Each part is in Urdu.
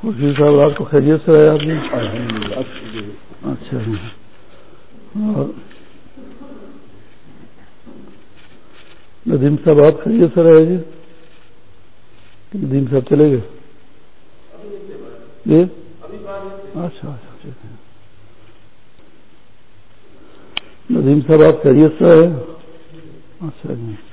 خوشی صاحب رات کو خیریت سے آیا آپ نے اچھا۔ جی ندیم صاحب، آپ خیریت سے رہے جی؟ ندیم صاحب چلے گئے؟ جی اچھا اچھا ندیم صاحب، آپ خیریت سے ہے اچھا جی۔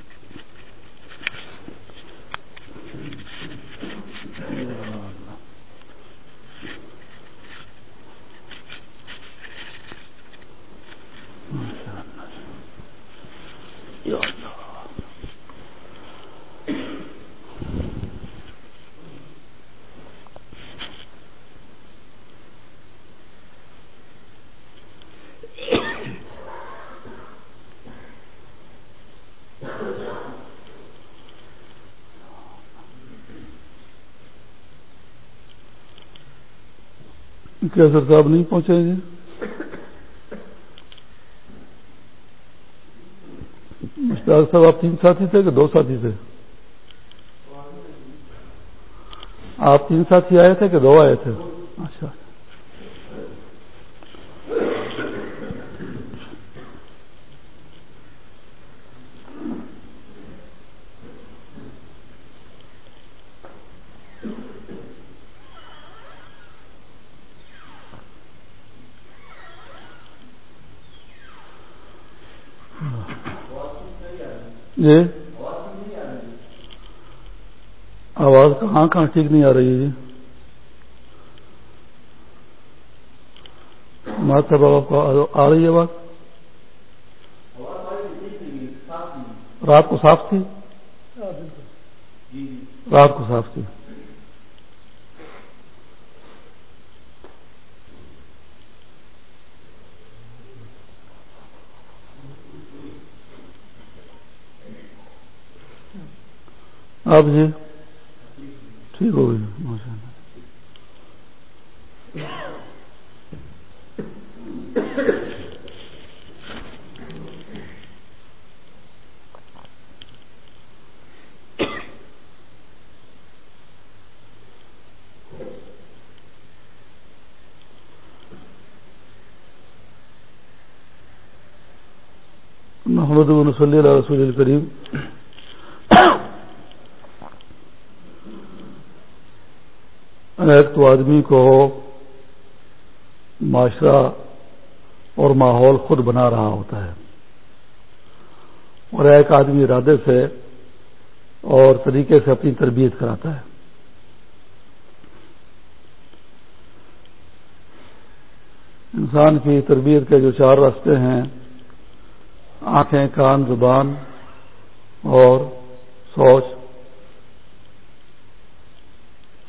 کیا سر صاحب نہیں پہنچے گے مشتاق صاحب، آپ تین ساتھی تھے کہ دو ساتھی تھے؟ آپ تین ساتھی آئے تھے کہ دو آئے تھے؟ اچھا۔ جی آواز کہاں کہاں ٹھیک نہیں آ رہی ہے جی؟ مات صاحب آپ کو آ رہی ہے آواز؟ رات کو صاف تھی؟ رات کو صاف تھی۔ آپ جی ٹھیک ہو گئی ماشاء اللہ۔ محمد صلی اللہ رسول الکریم ایک تو آدمی کو معاشرہ اور ماحول خود بنا رہا ہوتا ہے۔ اور ایک آدمی ارادے سے اور طریقے سے اپنی تربیت کراتا ہے۔ انسان کی تربیت کے جو چار راستے ہیں، آنکھیں، کان، زبان اور سوچ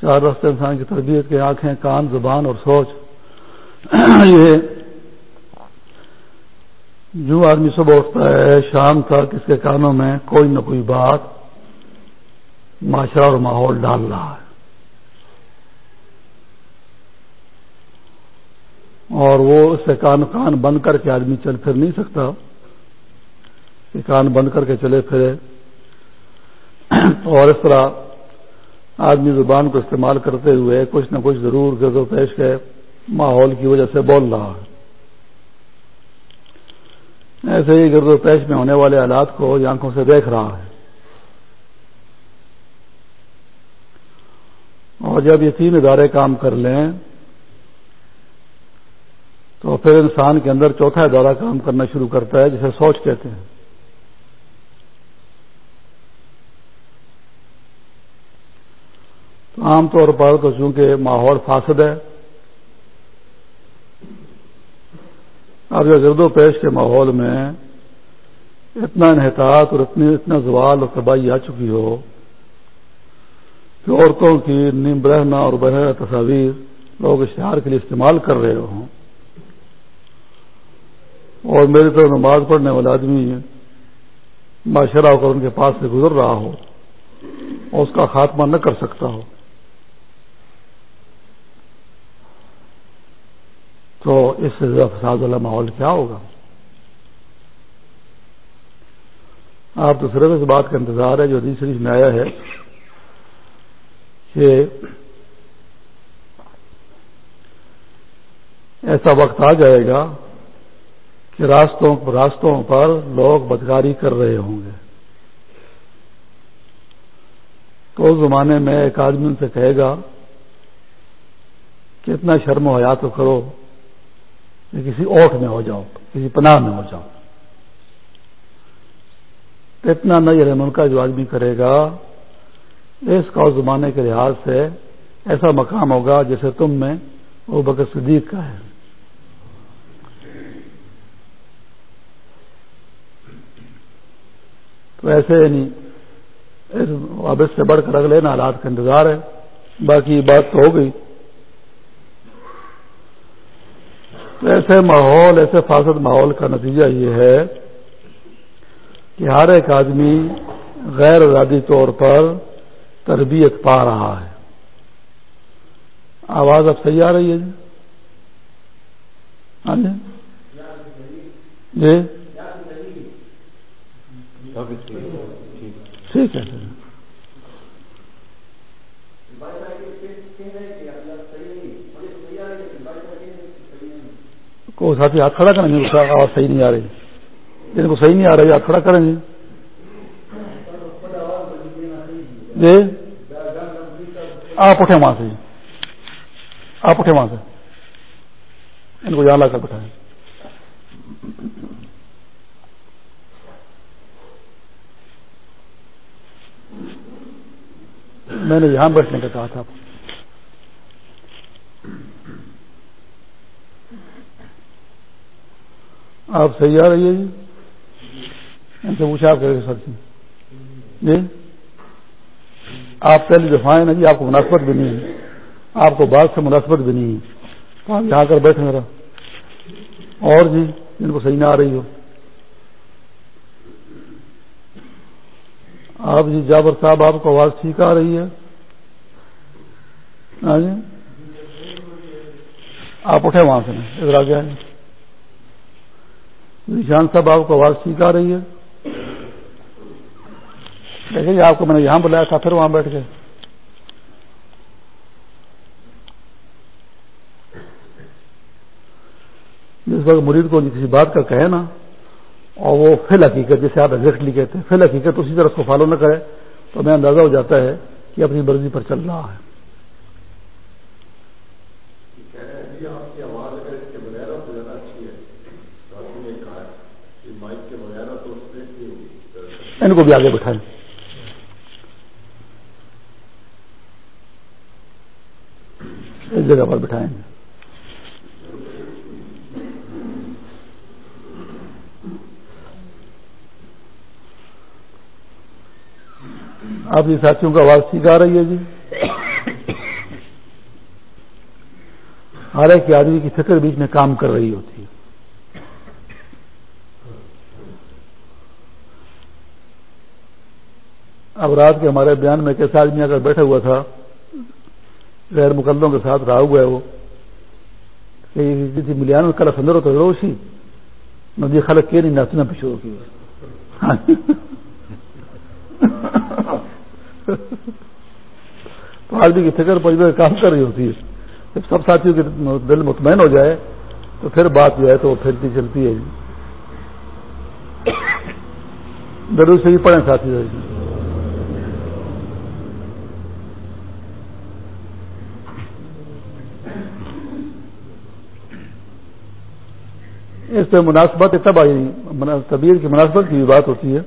چار راستے انسان کی تربیت کے آنکھیں، کان، زبان اور سوچ۔ یہ جو آدمی صبح اٹھتا ہے، شام تک اس کے کانوں میں کوئی نہ کوئی بات معاشرہ اور ماحول ڈال رہا ہے۔ اور وہ اس سے کان کان بند کر کے آدمی چل پھر نہیں سکتا۔ کہ کان بند کر کے چلے پھرے۔ اور اس طرح آدمی زبان کو استعمال کرتے ہوئے کچھ نہ کچھ ضرور گرد و پیش کے ماحول کی وجہ سے بول رہا ہے۔ ایسے ہی گرد و پیش میں ہونے والے حالات کو آنکھوں سے دیکھ رہا ہے۔ اور جب یہ تین ادارے کام کر لیں، تو پھر انسان کے اندر چوتھا ادارہ کام کرنا شروع کرتا ہے، جسے سوچ کہتے ہیں۔ تو عام طور پر تو چونکہ ماحول فاسد ہے، اب جو گرد و پیش کے ماحول میں اتنا انحطاط اور اتنی اتنا زوال اور تباہی آ چکی ہو کہ عورتوں کی نیم برہنا اور بہرا تصاویر لوگ اشتہار کے لیے استعمال کر رہے ہوں۔ اور میری طرف نماز پڑھنے والا آدمی معاشرہ ہو کر ان کے پاس سے گزر رہا ہو اور اس کا خاتمہ نہ کر سکتا ہو۔ تو اس سے زیادہ فساد والا ماحول کیا ہوگا؟ آپ تو صرف اس بات کا انتظار ہے جو حدیث شریف میں آیا ہے کہ ایسا وقت آ جائے گا کہ راستوں راستوں پر لوگ بدکاری کر رہے ہوں گے۔ تو اس زمانے میں ایک آدمی ان سے کہے گا کہ اتنا شرم و حیا تو کرو۔ کسی اوٹ میں ہو جاؤ، کسی پناہ میں ہو جاؤ۔ اتنا نئی ملک کا جو آدمی کرے گا، اس کا زمانے کے لحاظ سے ایسا مقام ہوگا جیسے تم میں وہ بکر صدیق کا ہے۔ تو ایسے یعنی اب اس سے بڑھ کر اگلے نا حالات کا انتظار ہے۔ باقی بات تو ہو گئی۔ تو ایسے ماحول، ایسے فاسد ماحول کا نتیجہ یہ ہے کہ ہر ایک آدمی غیر ارادی طور پر تربیت پا رہا ہے۔ آواز اب صحیح آ رہی ہے جی؟ ہاں جی؟ جی؟ ٹھیک ہے۔ کو ساتھی ہاتھ کھڑا کریں گے، اس کا آواز صحیح نہیں آ رہی۔ جن کو صحیح نہیں آ رہی ہاتھ کھڑا کریں گے۔ جی؟ آپ اٹھے وہاں سے۔ آپ اٹھے وہاں سے۔ ان کو یہاں لا کر بٹھائیں۔ میں نے یہاں بیٹھنے کا کہا تھا آپ آپ صحیح آ رہی ہے جی؟ ان سے پوچھا آپ سر جی۔ جی؟ آپ پہلی دفعہ نا جی آپ کو مناسبت بھی نہیں ہے۔ آپ کو بات سے مناسبت بھی نہیں ہے۔ تو آپ یہاں کر بیٹھے میرا اور جی جن کو صحیح نہ آ رہی ہو۔ آپ جی جابر صاحب، آپ کو آواز ٹھیک آ رہی ہے؟ ہاں جی۔ آپ اٹھے وہاں سے، ادھر آ گیا نشان صاحب آپ کو آواز ٹھیک آ رہی ہے؟ دیکھیں جی آپ کو میں نے یہاں بلایا تھا، پھر وہاں بیٹھ کے جس وقت مرید کو کسی بات کا کہے نا، اور وہ فل حقیقت جیسے آپ ایگزیکٹلی کہتے ہیں فل حقیقت اسی طرح اس کو فالو نہ کرے، تو ہمیں اندازہ ہو جاتا ہے کہ اپنی مرضی پر چل رہا ہے۔ ان کو بھی آگے بٹھائیں۔ اس جگہ پر بٹھائیں۔ گے آپ کی ساتھیوں کا آواز ٹھیک آ رہی ہے جی؟ ہر ایک آدمی کی فکر بیچ میں کام کر رہی ہوتی ہے۔ اب رات کے ہمارے بیان میں کیسا آدمی اگر بیٹھا ہوا تھا، غیر مقدموں کے ساتھ رہا ہوا ہے وہ، کہ ملیان کل سندر ہوتا روشی ندی جی خلق کے نہیں ناچنا پیچھے کی تو آدمی کی فکر پر کام کر رہی ہوتی ہے۔ جب سب ساتھیوں کے دل مطمئن ہو جائے، تو پھر بات جو ہے تو وہ پھرتی چلتی ہے۔ ضرور سے بھی پڑھیں ساتھی اس پہ مناسبت تب آئی طبیعت کی مناسبت کی بھی بات ہوتی ہے۔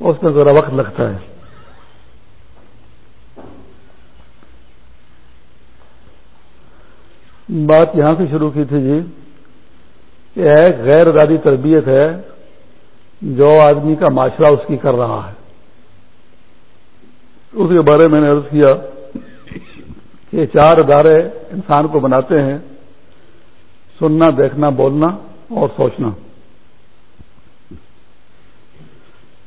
اس میں ذرا وقت لگتا ہے۔ بات یہاں سے شروع کی تھی جی کہ ایک غیر ارادی تربیت ہے، جو آدمی کا معاشرہ اس کی کر رہا ہے۔ اس کے بارے میں نے عرض کیا کہ چار ادارے انسان کو بناتے ہیں۔ سننا، دیکھنا، بولنا اور سوچنا۔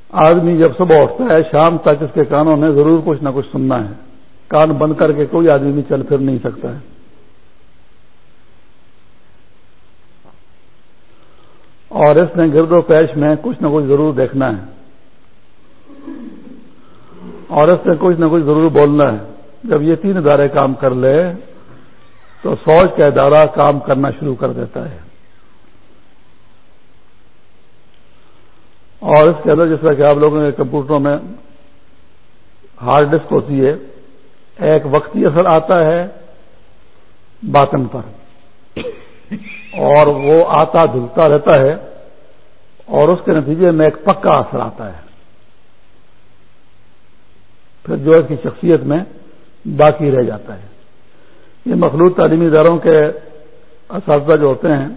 آدمی جب صبح اٹھتا ہے، شام تک اس کے کانوں میں ضرور کچھ نہ کچھ سننا ہے۔ کان بند کر کے کوئی آدمی بھی چل پھر نہیں سکتا ہے۔ اور اس نے گرد و پیش میں کچھ نہ کچھ ضرور دیکھنا ہے۔ اور اس نے کچھ نہ کچھ ضرور بولنا ہے۔ جب یہ تین ادارے کام کر لے تو فوج کا ادارہ کام کرنا شروع کر دیتا ہے۔ اور اس کے اندر جس طرح کہ آپ لوگوں کے کمپیوٹروں میں ہارڈ ڈسک ہوتی ہے، ایک وقتی اثر آتا ہے باطن پر۔ اور وہ آتا، دھلتا رہتا ہے، اور اس کے نتیجے میں ایک پکا اثر آتا ہے۔ پھر جو اس کی شخصیت میں باقی رہ جاتا ہے۔ یہ مخلوط تعلیمی اداروں کے اساتذہ جو ہوتے ہیں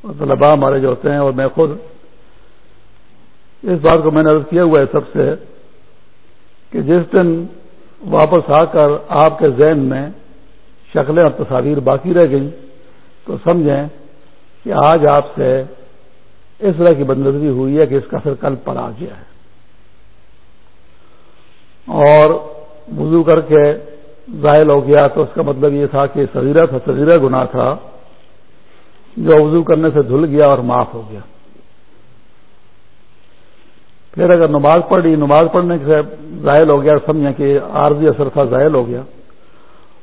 اور طلباء ہمارے جو ہوتے ہیں اور میں خود اس بات کو میں نے عرض کیا ہوا ہے سب سے کہ جس دن واپس آ کر آپ کے ذہن میں شکلیں اور تصاویر باقی رہ گئیں، تو سمجھیں کہ آج آپ سے اس طرح کی بندرزی ہوئی ہے کہ اس کا اثر کل پر آ گیا ہے۔ اور وضو کر کے ظاہر ہو گیا تو اس کا مطلب یہ تھا کہ سزیرہ تھا سزیرہ گناہ تھا، جو وضو کرنے سے دھل گیا اور معاف ہو گیا۔ پھر اگر نماز پڑھی، نماز پڑھنے سے ظاہر ہو گیا سمجھیں کہ عارضی اثر تھا، ظاہر ہو گیا۔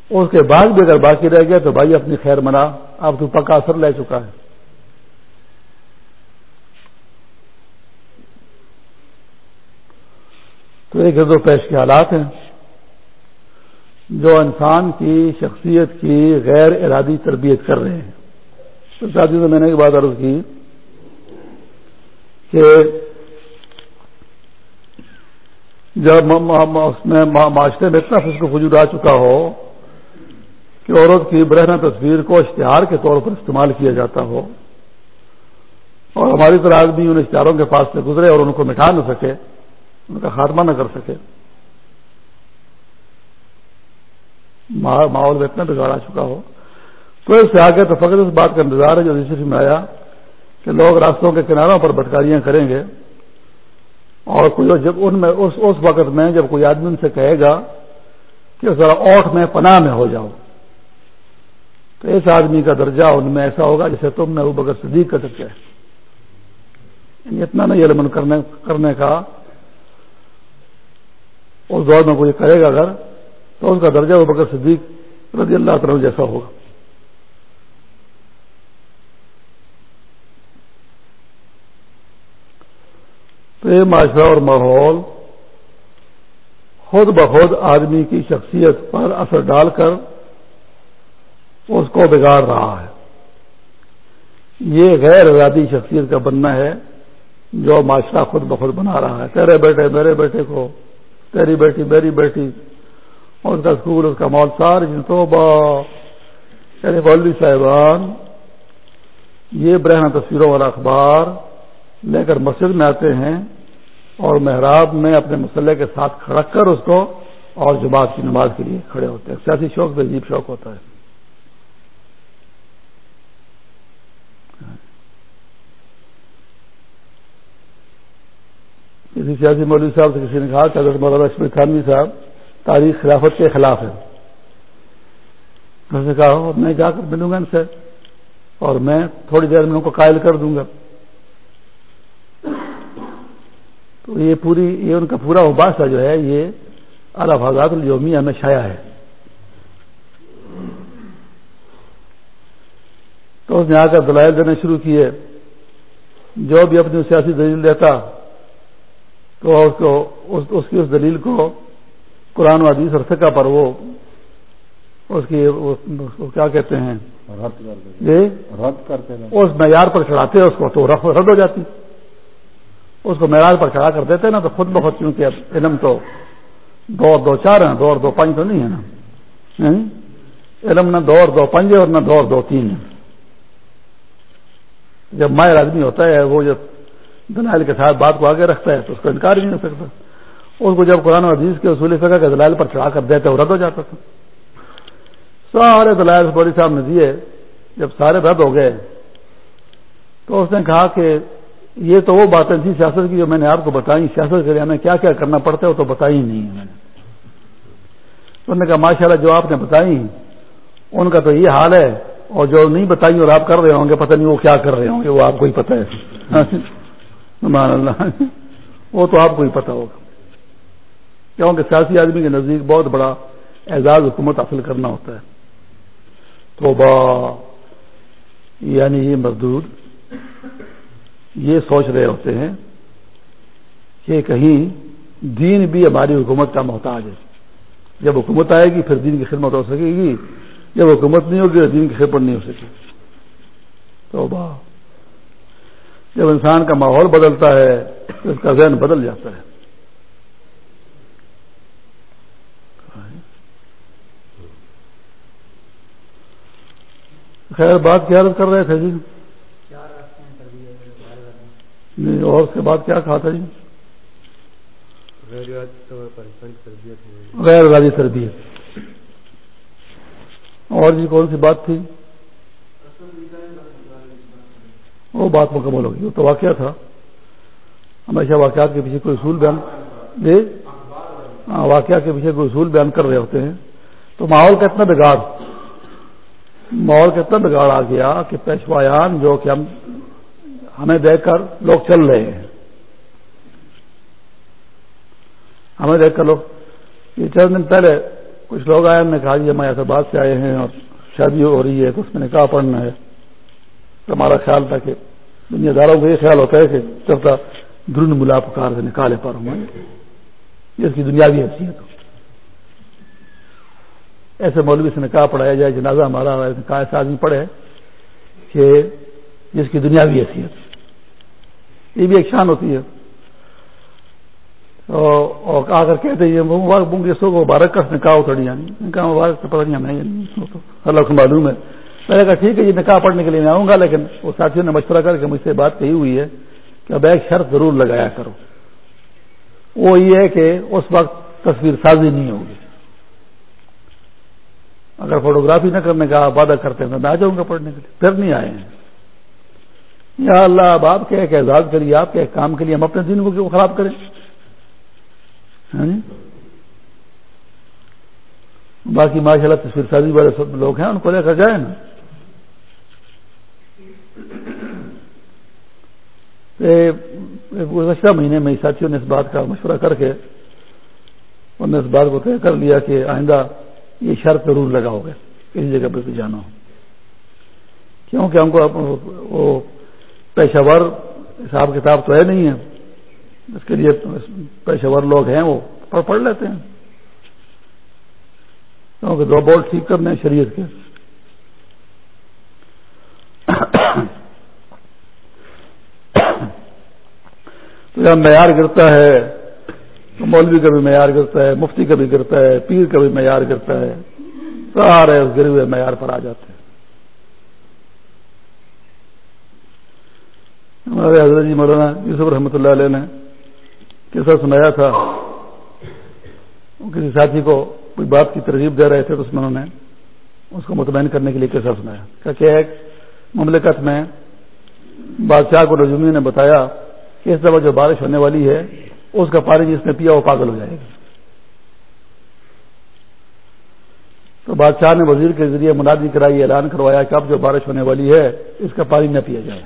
اس کے بعد بھی اگر باقی رہ گیا تو بھائی اپنی خیر منا، اب تو پکا اثر لے چکا ہے۔ تو یہ گرد و پیش کے حالات ہیں۔ جو انسان کی شخصیت کی غیر ارادی تربیت کر رہے ہیں۔ تو شادی سے میں نے ایک بات عرض کی کہ جب اس میں معاشرے میں اتنا فسق فجور آ چکا ہو کہ عورت کی برہنہ تصویر کو اشتہار کے طور پر استعمال کیا جاتا ہو اور ہماری طرح آدمی ان اشتہاروں کے پاس سے گزرے اور ان کو مٹھا نہ سکے، ان کا خاتمہ نہ کر سکے۔ ماحول میں اتنا بگاڑ آ چکا ہو۔ تو اس سے آگے تو فقط اس بات کا انتظار ہے جو ریسرچ میں آیا کہ لوگ راستوں کے کناروں پر بٹکاریاں کریں گے اور کوئی جب ان میں اس اس وقت میں جب کوئی آدمی ان سے کہے گا کہ ذرا اوٹ میں پناہ میں ہو جاؤ۔ تو اس آدمی کا درجہ ان میں ایسا ہوگا جسے تم نے وہ بغیر صدیق کر سکے یعنی اتنا نہیں علم کرنے کرنے کا۔ اس دور میں کوئی کرے گا اگر تو اس کا درجہ وہ بغیر صدیق رضی اللہ تعالی جیسا ہوگا۔ تو یہ معاشرہ اور ماحول خود بخود آدمی کی شخصیت پر اثر ڈال کر اس کو بگاڑ رہا ہے۔ یہ غیر ارادی شخصیت کا بننا ہے جو معاشرہ خود بخود بنا رہا ہے۔ تیرے بیٹے میرے بیٹے کو، تیری بیٹی میری بیٹی اور اس کا اسکول اس کا مال ساری تو بولوی صاحبان، یہ برہنہ تصویروں والا اخبار لے کر مسجد میں آتے ہیں اور محراب میں اپنے مسلح کے ساتھ کھڑا کر اس کو اور جماعت کی نماز کے لیے کھڑے ہوتے ہیں۔ سیاسی شوق بھی عجیب شوق ہوتا ہے۔ کسی سیاسی مولوی صاحب سے کسی نے کہا کہ اگر مولانا اشمیر خانوی صاحب تاریخ خلافت کے خلاف ہے۔ نے کہا میں جا کر ملوں گا ان سے اور میں تھوڑی دیر میں ان کو قائل کر دوں گا۔ تو یہ پوری یہ ان کا پورا اباسا جو ہے یہ الفاظات الجومیہ میں شایا ہے۔ تو اس نے آ کر دلائل دینے شروع کیے۔ جو بھی اپنی سیاسی دلیل دیتا تو اس کو اس, اس کی اس دلیل کو قرآن و حدیث اور فقہ پر وہ اس کی کیا کہتے ہیں؟ جی؟ رد کرتے اس معیار پر چڑھاتے اس کو تو رد ہو جاتی۔ اس کو معیار پر چڑھا کر دیتے نا تو خود بخود کیونکہ علم تو دو اور دو چار ہیں دو اور دو پانچ تو نہیں ہے نا۔ علم نہ دو اور دو پنج اور نہ دو اور دو تین ہے۔ جب مائر آدمی ہوتا ہے وہ جب دلائل کے ساتھ بات کو آگے رکھتا ہے تو اس کو انکار بھی نہیں ہو سکتا۔ اس کو جب قرآن عزیز کے اصول فقہ کے دلائل پر چڑھا کر دیتے وہ رد ہو جاتا تھا۔ سارے دلائل بوری صاحب نے دیے۔ جب سارے رد ہو گئے، تو اس نے کہا کہ یہ تو وہ باتیں تھیں سیاست کی جو میں نے آپ کو بتائی سیاست کے لیے ہمیں کیا کیا کرنا پڑتا ہے وہ تو بتائی نہیں میں نے۔ انہوں نے کہا ماشاء اللہ جو آپ نے بتائی، ان کا تو یہ حال ہے۔ اور جو نہیں بتائی اور آپ کر رہے ہوں گے، پتہ نہیں وہ کیا کر رہے ہوں گے، وہ آپ کو ہی پتہ ہے۔ اللہ۔ وہ تو آپ کو ہی پتا ہوگا۔ کیونکہ سیاسی آدمی کے نزدیک بہت بڑا اعزاز حکومت حاصل کرنا ہوتا ہے۔ تو با یعنی یہ مزدور یہ سوچ رہے ہوتے ہیں کہ کہیں دین بھی ہماری حکومت کا محتاج ہے۔ جب حکومت آئے گی، پھر دین کی خدمت ہو سکے گی۔ جب حکومت نہیں ہوگی تو دین کی خدمت نہیں ہو سکے۔ تو با، جب انسان کا ماحول بدلتا ہے تو اس کا ذہن بدل جاتا ہے۔ خیر بات کیا کر رہے تھے جی؟ اور اس کے بعد کیا کہا تھا جی؟ غیر راضی تربیت اور جی کون سی بات تھی؟ وہ بات مکمل ہوگی وہ تو واقعہ تھا۔ ہمیشہ واقعات کے پیچھے کوئی اصول بیان جی؟ ہاں واقعات کے پیچھے کوئی اصول بیان کر رہے ہوتے ہیں۔ تو ماحول کا اتنا بگاڑ۔ ماحول کا اتنا بگاڑ آ گیا کہ پیشوایان جو کہ ہم ہمیں دیکھ کر لوگ چل رہے ہیں۔ ہمیں دیکھ کر لوگ یہ چند دن پہلے کچھ لوگ آئے، ہم نے کہا جی ہم ایسے سے آئے ہیں اور شادی ہو رہی ہے، تو اس میں نکاح پڑھنا ہے۔ تو ہمارا خیال تھا کہ دنیا داروں کو یہ خیال ہوتا ہے کہ چلتا درن ملا پکار سے نکالے پر ہوں اس کی دنیاوی حیثیت ہو۔ ایسے مولوی سے نکاح پڑھایا جائے، جنازہ ہمارا نکاح ایسا آدمی پڑھے کہ جس کی دنیاوی حیثیت یہ بھی ایک شان ہوتی ہے۔ اور آ کر کہتے ہیں مبارک بوں گے سو کو مبارک کا نکاح اتڑی یعنی نکاح مبارک سے پتہ نہیں ہمیں اللہ کو معلوم ہے۔ میں نے کہا ٹھیک ہے، یہ نکاح پڑھنے کے لیے میں آؤں گا، لیکن وہ ساتھیوں نے مشورہ کر کے مجھ سے بات کہی ہوئی ہے کہ اب ایک شرط ضرور لگایا کرو۔ وہ یہ ہے کہ اس وقت تصویر سازی نہیں ہوگی۔ اگر فوٹوگرافی نہ کرنے کا وعدہ کرتے ہیں تو میں آ جاؤں گا پڑھنے کے لیے۔ پھر نہیں آئے ہیں۔ یا اللہ، اب آپ کے ایک اعزاز کے لیے، آپ کے ایک کام کے لیے ہم اپنے دن کو کیوں خراب کریں؟ ہاں جی؟ باقی ماشاء اللہ تصویر سازی والے سب لوگ ہیں، ان کو لے کر جائیں نا۔ گزشتہ مہینے میں ساتھیوں نے اس بات کا مشورہ کر کے، انہوں نے اس بات کو طے کر لیا کہ آئندہ یہ شرط ضرور لگاؤ گے، کسی جگہ پہ جانا ہو۔ کیونکہ ہم کو وہ پیشہ ور، حساب کتاب تو ہے نہیں ہے۔ اس کے لیے پیشہ ور لوگ ہیں، وہ پڑھ پڑھ لیتے ہیں۔ کیونکہ دو بورڈ ٹھیک کرنے شریعت کے۔ تو جب معیار گرتا ہے۔ تو مولوی کا بھی معیار گرتا ہے، مفتی کا بھی گرتا ہے، پیر کا بھی معیار گرتا ہے، سارے اس گرے ہوئے معیار پر آ جاتے ہیں۔ ہمارے حضرت جی مولانا یوسف رحمۃ اللہ علیہ نے کیسا سنایا تھا۔ کسی ساتھی کو کوئی بات کی ترغیب دے رہے تھے تو اس میں انہوں نے اس کو مطمئن کرنے کے لیے کیسا سنایا۔ کہ ایک مملکت میں بادشاہ کو رجومی نے بتایا کہ اس دفعہ جو بارش ہونے والی ہے اس کا پانی جس نے پیا وہ پاگل ہو جائے گا تو بادشاہ نے وزیر کے ذریعے منادی کرائی، اعلان کروایا کہ اب جو بارش ہونے والی ہے، اس کا پانی نہ پیا جائے۔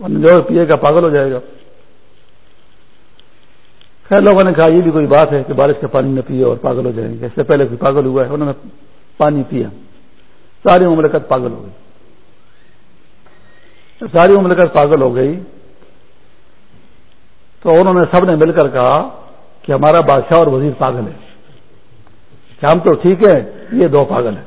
جو پیے گا پاگل ہو جائے گا۔ خیر، لوگوں نے کہا، یہ بھی کوئی بات ہے کہ بارش کا پانی نہ پیے اور پاگل ہو جائیں گے۔ اس سے پہلے کوئی پاگل ہوا ہے، انہوں نے پانی پیا۔ ساری مملکت پاگل ہو گئی۔ ساری مملکت پاگل ہو گئی۔ تو انہوں نے سب نے مل کر کہا کہ ہمارا بادشاہ اور وزیر پاگل ہے کہ ہم تو ٹھیک ہے یہ دو پاگل ہیں۔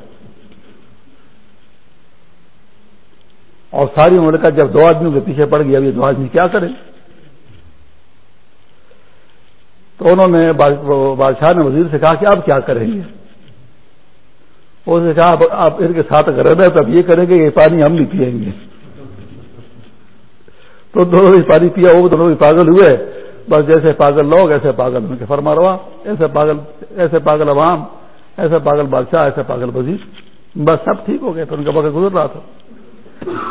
اور ساری مملکت جب دو آدمیوں کے پیچھے پڑ گئی اب یہ دو آدمی کیا کریں؟ تو انہوں نے بادشاہ نے وزیر سے کہا کہ آپ کیا کریں گے؟ اس نے کہا آپ ان کے ساتھ اگر رہنا تو اب یہ کریں گے، یہ پانی ہم نہیں پیئیں گے۔ تو دونوں ہی پانی پیا وہ دونوں بھی پاگل ہوئے۔ بس جیسے پاگل لوگ، ایسے پاگل ان کے فرما روا۔ ایسے پاگل ایسے پاگل عوام، ایسے پاگل بادشاہ، ایسے پاگل وزیر۔ بس سب ٹھیک ہو گئے تو ان کا وقت گزر رہا تھا۔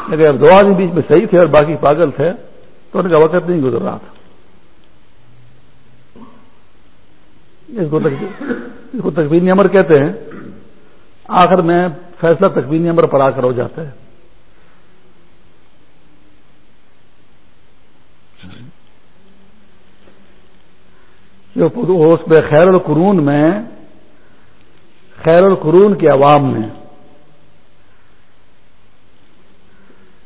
لیکن اب دو آدمی بیچ میں صحیح تھے اور باقی پاگل تھے، تو ان کا وقت نہیں گزر رہا تھا۔ اس کو تقوینی امر کہتے ہیں۔ آخر میں فیصلہ تقوینی امر پر آ کر ہو جاتا ہے۔ اس میں خیر القرون میں، خیر القرون کے عوام نے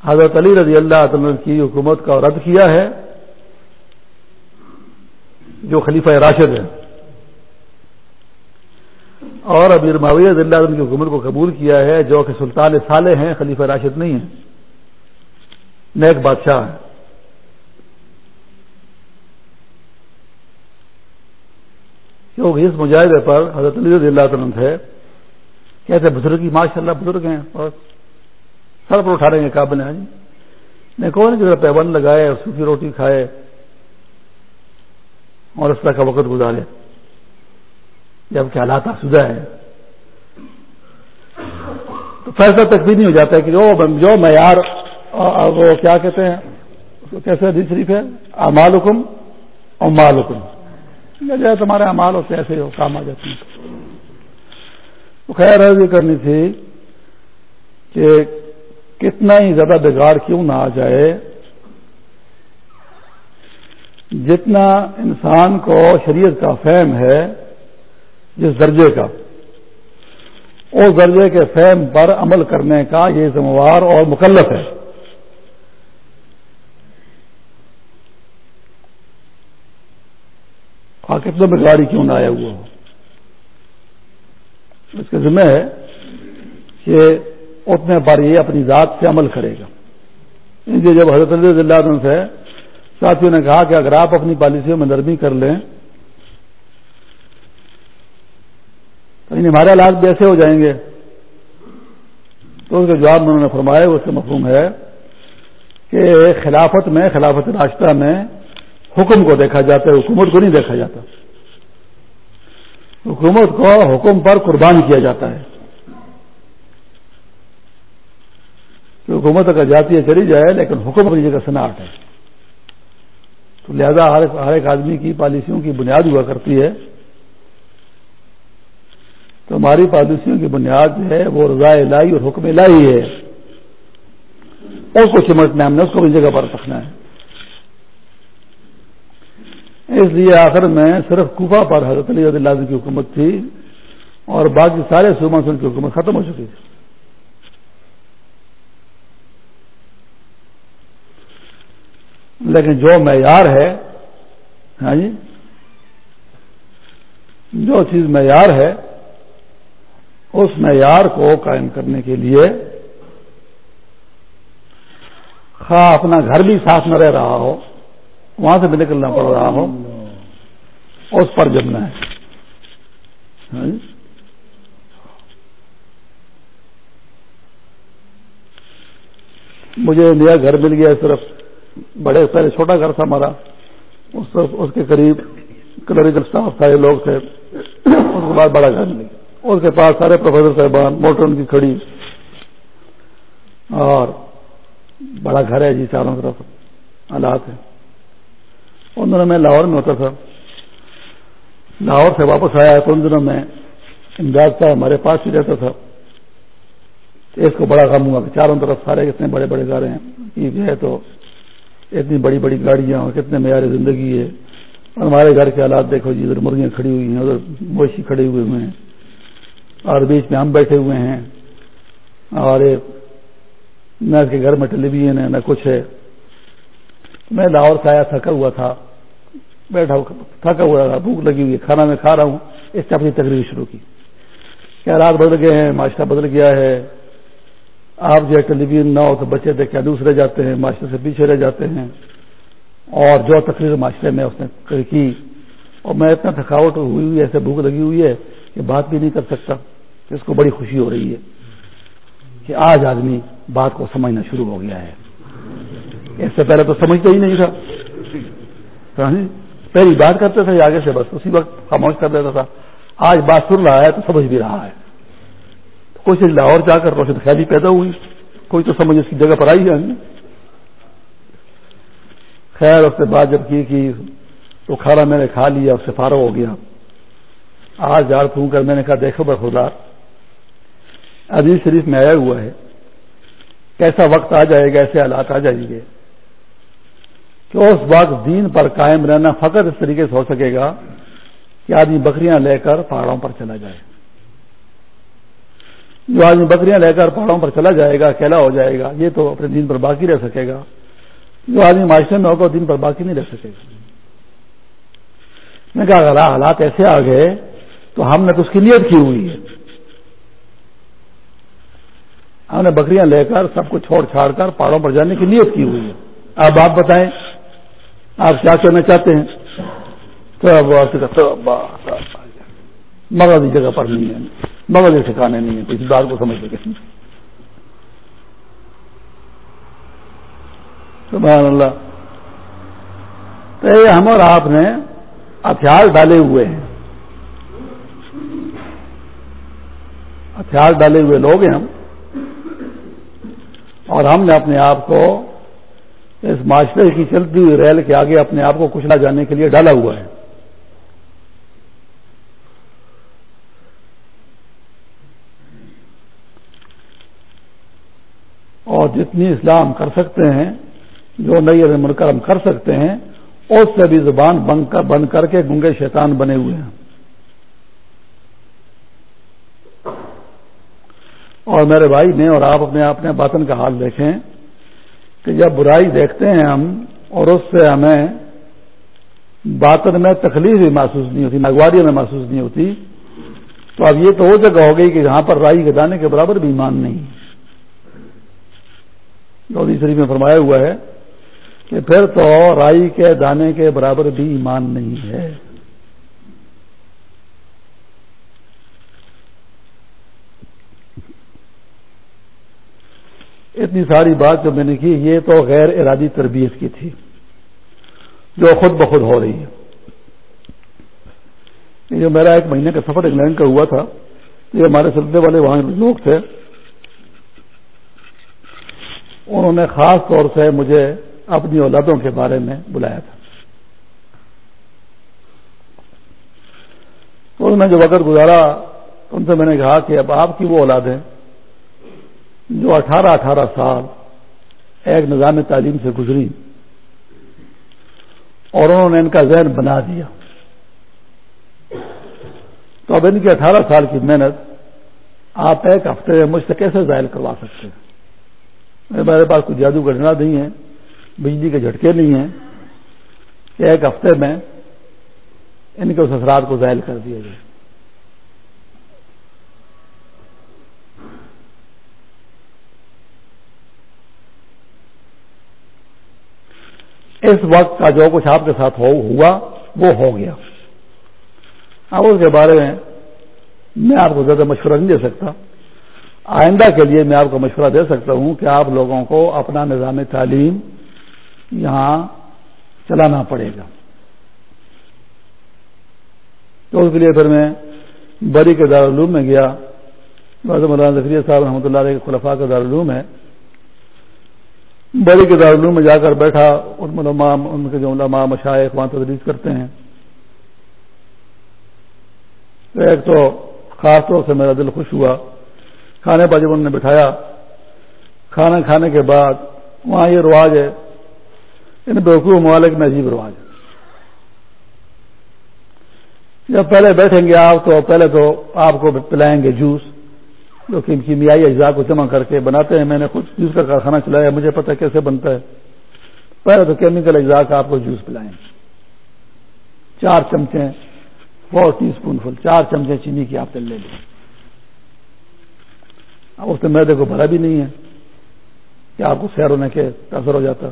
حضرت علی رضی اللہ تعالی کی حکومت کا رد کیا ہے، جو خلیفہ راشد ہے۔ اور ابیر معاویہ رضی اللہ عنہ کی حکومت کو قبول کیا ہے، جو کہ سلطان صالح ہیں، خلیفہ راشد نہیں ہے نیک بادشاہ ہے کیونکہ اس مجاہدے پر حضرت علی رضی اللہ عنہ تھے، کہتے بزرگ ماشاء اللہ بزرگ ہیں اور سر پر اٹھا رہے ہیں قابل ہیں۔ ہاں جی۔ کون کہ پیبند لگائے اور سوکھی روٹی کھائے اور اس طرح کا وقت گزارے۔ جبکہ حالات آسودہ ہے تو فیصلہ تک بھی نہیں ہو جاتا ہے کہ جو معیار وہ کیا کہتے ہیں؟ کیسے حدیث شریف ہے؟ امال حکم اور مال حکم جائے تمہارے امال ہوتے ایسے ہو کام آ جاتے ہیں۔ تو خیر یہ کرنی تھی کہ کتنا ہی زیادہ بگاڑ کیوں نہ آ جائے۔ جتنا انسان کو شریعت کا فہم ہے، جس درجے کا، اس درجے کے فہم پر عمل کرنے کا یہ ذمہ وار اور مکلف ہے۔ کتنے میں گاڑی کیوں نہ آیا ہوا ہو؟ اس کا ذمہ ہے کہ اتنے بار یہ اپنی ذات سے عمل کرے گا۔ جب حضرت اللہ عنہ سے ساتھیوں نے کہا کہ اگر آپ اپنی پالیسیوں میں نرمی کر لیں، تو ہمارے حالات بھی ایسے ہو جائیں گے۔ تو اس کا جواب انہوں نے فرمایا اس سے مفہوم ہے کہ خلافت میں، خلافت راستہ میں حکم کو دیکھا جاتا ہے، حکومت کو نہیں دیکھا جاتا۔ حکومت کو حکم پر قربان کیا جاتا ہے۔ کہ حکومت اگر جاتی ہے، چلی جائے، لیکن حکم اپنی جگہ سناٹ ہے۔ تو لہذا ہر ایک آدمی کی پالیسیوں کی بنیاد ہوا کرتی ہے۔ تو ہماری پالیسیوں کی بنیاد جو ہے، وہ رضا لائی اور حکم لائی ہے۔ اس کو چمٹنا ہم نے اس کو اپنی جگہ پر رکھنا ہے۔ اس لیے آخر میں صرف کوفہ پر حضرت علی اللہ کی حکومت تھی اور باقی سارے صوبہ سے ان کی حکومت ختم ہو چکی تھی۔ لیکن جو معیار ہے ہاں جی جو چیز معیار ہے، اس معیار کو قائم کرنے کے لیے خواہ اپنا گھر بھی صاف نہ رہ رہا ہو، وہاں سے بھی نکلنا پڑ رہا ہو اس پر جمنا ہے۔ ہاں جی۔ مجھے نیا گھر مل گیا صرف۔ بڑے پہلے چھوٹا گھر تھا ہمارا۔ اس اس کے قریب کلریکل اسٹاف تھا یہ لوگ تھے۔ اس کے بعد بڑا گھر نہیں اس کے پاس سارے پروفیسر صاحبان، موٹر ان کی کھڑی۔ اور بڑا گھر ہے جی چاروں طرف۔ حالات ہیں۔ ان دنوں میں لاہور میں ہوتا تھا۔ لاہور سے واپس آیا تو ان دنوں میں امداد صاحب ہمارے پاس ہی رہتا تھا۔ اس کو بڑا غم ہوا کہ چاروں طرف سارے کتنے بڑے بڑے گھر ہیں۔ یہ ہے تو اتنی بڑی بڑی گاڑیاں اور کتنے معیار زندگی ہے۔ اور ہمارے گھر کے حالات دیکھو جی ادھر مرغیاں کھڑی ہوئی ہیں، ادھر مویشی کھڑے ہوئے ہوئے ہیں۔ اور بیچ میں ہم بیٹھے ہوئے ہیں۔ اور نہ اس کے گھر میں ٹیلی ویژن ہے، نہ کچھ ہے۔ میں لاہور سے آیا، تھکا ہوا تھا۔ بیٹھا تھکا ہوا تھا، بھوک لگی ہوئی ہے کھانا میں کھا رہا ہوں۔ اس سے اپنی تقریر شروع کی۔ کیا رات بدل گئے ہیں؟ معاشرہ بدل گیا ہے۔ آپ جو ٹیلی ویژن نہ ہو تو بچے دیکھ کے دوسرے جاتے ہیں، معاشرے سے پیچھے رہ جاتے ہیں۔ اور جو تقریر معاشرے میں اس نے کی، اور میں اتنا تھکاوٹ ہوئی ہوئی ایسے بھوک لگی ہوئی ہے کہ بات بھی نہیں کر سکتا۔ اس کو بڑی خوشی ہو رہی ہے کہ آج آدمی بات کو سمجھنا شروع ہو گیا ہے۔ اس سے پہلے تو سمجھتا ہی نہیں تھا۔ ہاں جی؟ پہلی بات کرتے تھے، آگے سے بس اسی وقت خاموش کر دیتا تھا۔ آج بات سن رہا ہے تو سمجھ بھی رہا ہے۔ کوئی چیز لاہور جا کر روشن خیالی پیدا ہوئی۔ کوئی تو سمجھ اس کی جگہ پر آئی ہے۔ خیر، اس کے بعد جب کی تو کھانا میں نے کھا لیا، اس سے فارغ ہو گیا۔ آج جاڑ پھونک کر میں نے کہا، دیکھو بخدا عزیز شریف میں آیا ہوا ہے۔ کیسا وقت آ جائے گا، ایسے حالات آ جائیں گے۔ کہ اس وقت دین پر قائم رہنا فقط اس طریقے سے ہو سکے گا کہ آدمی بکریاں لے کر پہاڑوں پر چلا جائے۔ جو آدمی بکریاں لے کر پہاڑوں پر چلا جائے گا، اکیلا ہو جائے گا، یہ تو اپنے دن پر باقی رہ سکے گا۔ جو آدمی معاشرے میں ہوگا دن پر باقی نہیں رہ سکے گا۔ میں کہا، اگر حالات ایسے آ گئے، تو ہم نے تو اس کی نیت کی ہوئی ہے۔ ہم نے بکریاں لے کر سب کو چھوڑ چھاڑ کر پہاڑوں پر جانے کی نیت کی ہوئی ہے۔ اب آپ بتائیں۔ آپ کیا کرنا چاہتے ہیں؟ تو مغربی جگہ پر نہیں ہے۔ مغربی ٹھکانے نہیں ہے کسی بات کو سمجھ سکے سبحان اللہ۔ تو ہم اور آپ نے ہتھیار ڈالے ہوئے ہیں۔ ہتھیار ڈالے ہوئے لوگ ہیں ہم۔ اور ہم نے اپنے آپ کو اس معاشرے کی چلتی ہوئی ریل کے آگے اپنے آپ کو کچلا جانے کے لیے ڈالا ہوا ہے۔ اور جتنی اسلام کر سکتے ہیں، جو نئی منکر ہم کر سکتے ہیں، اس سے بھی زبان بند کر کے گنگے شیطان بنے ہوئے ہیں۔ اور میرے بھائی نے اور آپ اپنے اپنے باطن کا حال دیکھیں۔ کہ جب برائی دیکھتے ہیں ہم اور اس سے ہمیں باطن میں تکلیف بھی محسوس نہیں ہوتی نگواریوں میں محسوس نہیں ہوتی، تو اب یہ تو وہ جگہ ہو گئی کہ جہاں پر رائی کے دانے کے برابر بھی ایمان نہیں گودی شریف میں فرمایا ہوا ہے کہ پھر تو رائی کے دانے کے برابر بھی ایمان نہیں ہے۔ اتنی ساری بات جو میں نے کی، یہ تو غیر ارادی تربیت کی تھی، جو خود بخود ہو رہی ہے۔ یہ میرا ایک مہینے کا سفر انگلینڈ کا ہوا تھا۔ یہ ہمارے سلسلے والے وہاں لوگ تھے۔ انہوں نے خاص طور سے مجھے اپنی اولادوں کے بارے میں بلایا تھا۔ تو انہوں نے جو وقت گزارا، ان سے میں نے کہا کہ اب آپ کی وہ اولاد ہے جو اٹھارہ اٹھارہ سال ایک نظام تعلیم سے گزری اور انہوں نے ان کا ذہن بنا دیا۔ تو اب ان کی اٹھارہ سال کی محنت آپ ایک ہفتے میں مجھ سے کیسے ظاہر کروا سکتے ہیں؟ میرے پاس کوئی جادو کا ڈنا نہیں ہے، بجلی کے جھٹکے نہیں ہیں کہ ایک ہفتے میں ان کے اس اثرات کو ظاہر کر دیا جائے۔ اس وقت کا جو کچھ آپ کے ساتھ ہوا، وہ ہو گیا۔ اب اس کے بارے میں میں آپ کو زیادہ مشورہ نہیں دے سکتا۔ آئندہ کے لیے میں آپ کو مشورہ دے سکتا ہوں کہ آپ لوگوں کو اپنا نظام تعلیم یہاں چلانا پڑے گا۔ تو اس کے لیے پھر میں بری کے دارالعلوم میں گیا۔ مولانا ذکریہ صاحب رحمۃ اللہ علیہ کے خلفا کا دارالعلوم ہے۔ بڑی کے دارالعلوم میں جا کر بیٹھا، ان علماء ان کے جو علماء مشائق وہاں تدریس کرتے ہیں۔ ایک تو خاص طور سے میرا دل خوش ہوا۔ کھانے پر جب انہوں نے بٹھایا، کھانا کھانے کے بعد وہاں یہ رواج ہے، ان بیوقوف ممالک میں عجیب رواج ہے۔ جب پہلے بیٹھیں گے آپ تو، پہلے تو آپ کو پلائیں گے جوس جو کہ کیمیائی اجزاء کو جمع کر کے بناتے ہیں۔ میں نے خود جوس کا کارخانہ چلایا، مجھے پتا کیسے بنتا ہے۔ پہلے تو کیمیکل اجزاء کا آپ کو جوس پلائیں۔ چار چمچے فور ٹی اسپون فل چار چمچے چینی کی آپ لے لیں۔ اب اس میں میدے کو بھرا بھی نہیں ہے۔ کہ آپ کو سیر ہونے کے اثر ہو جاتا؟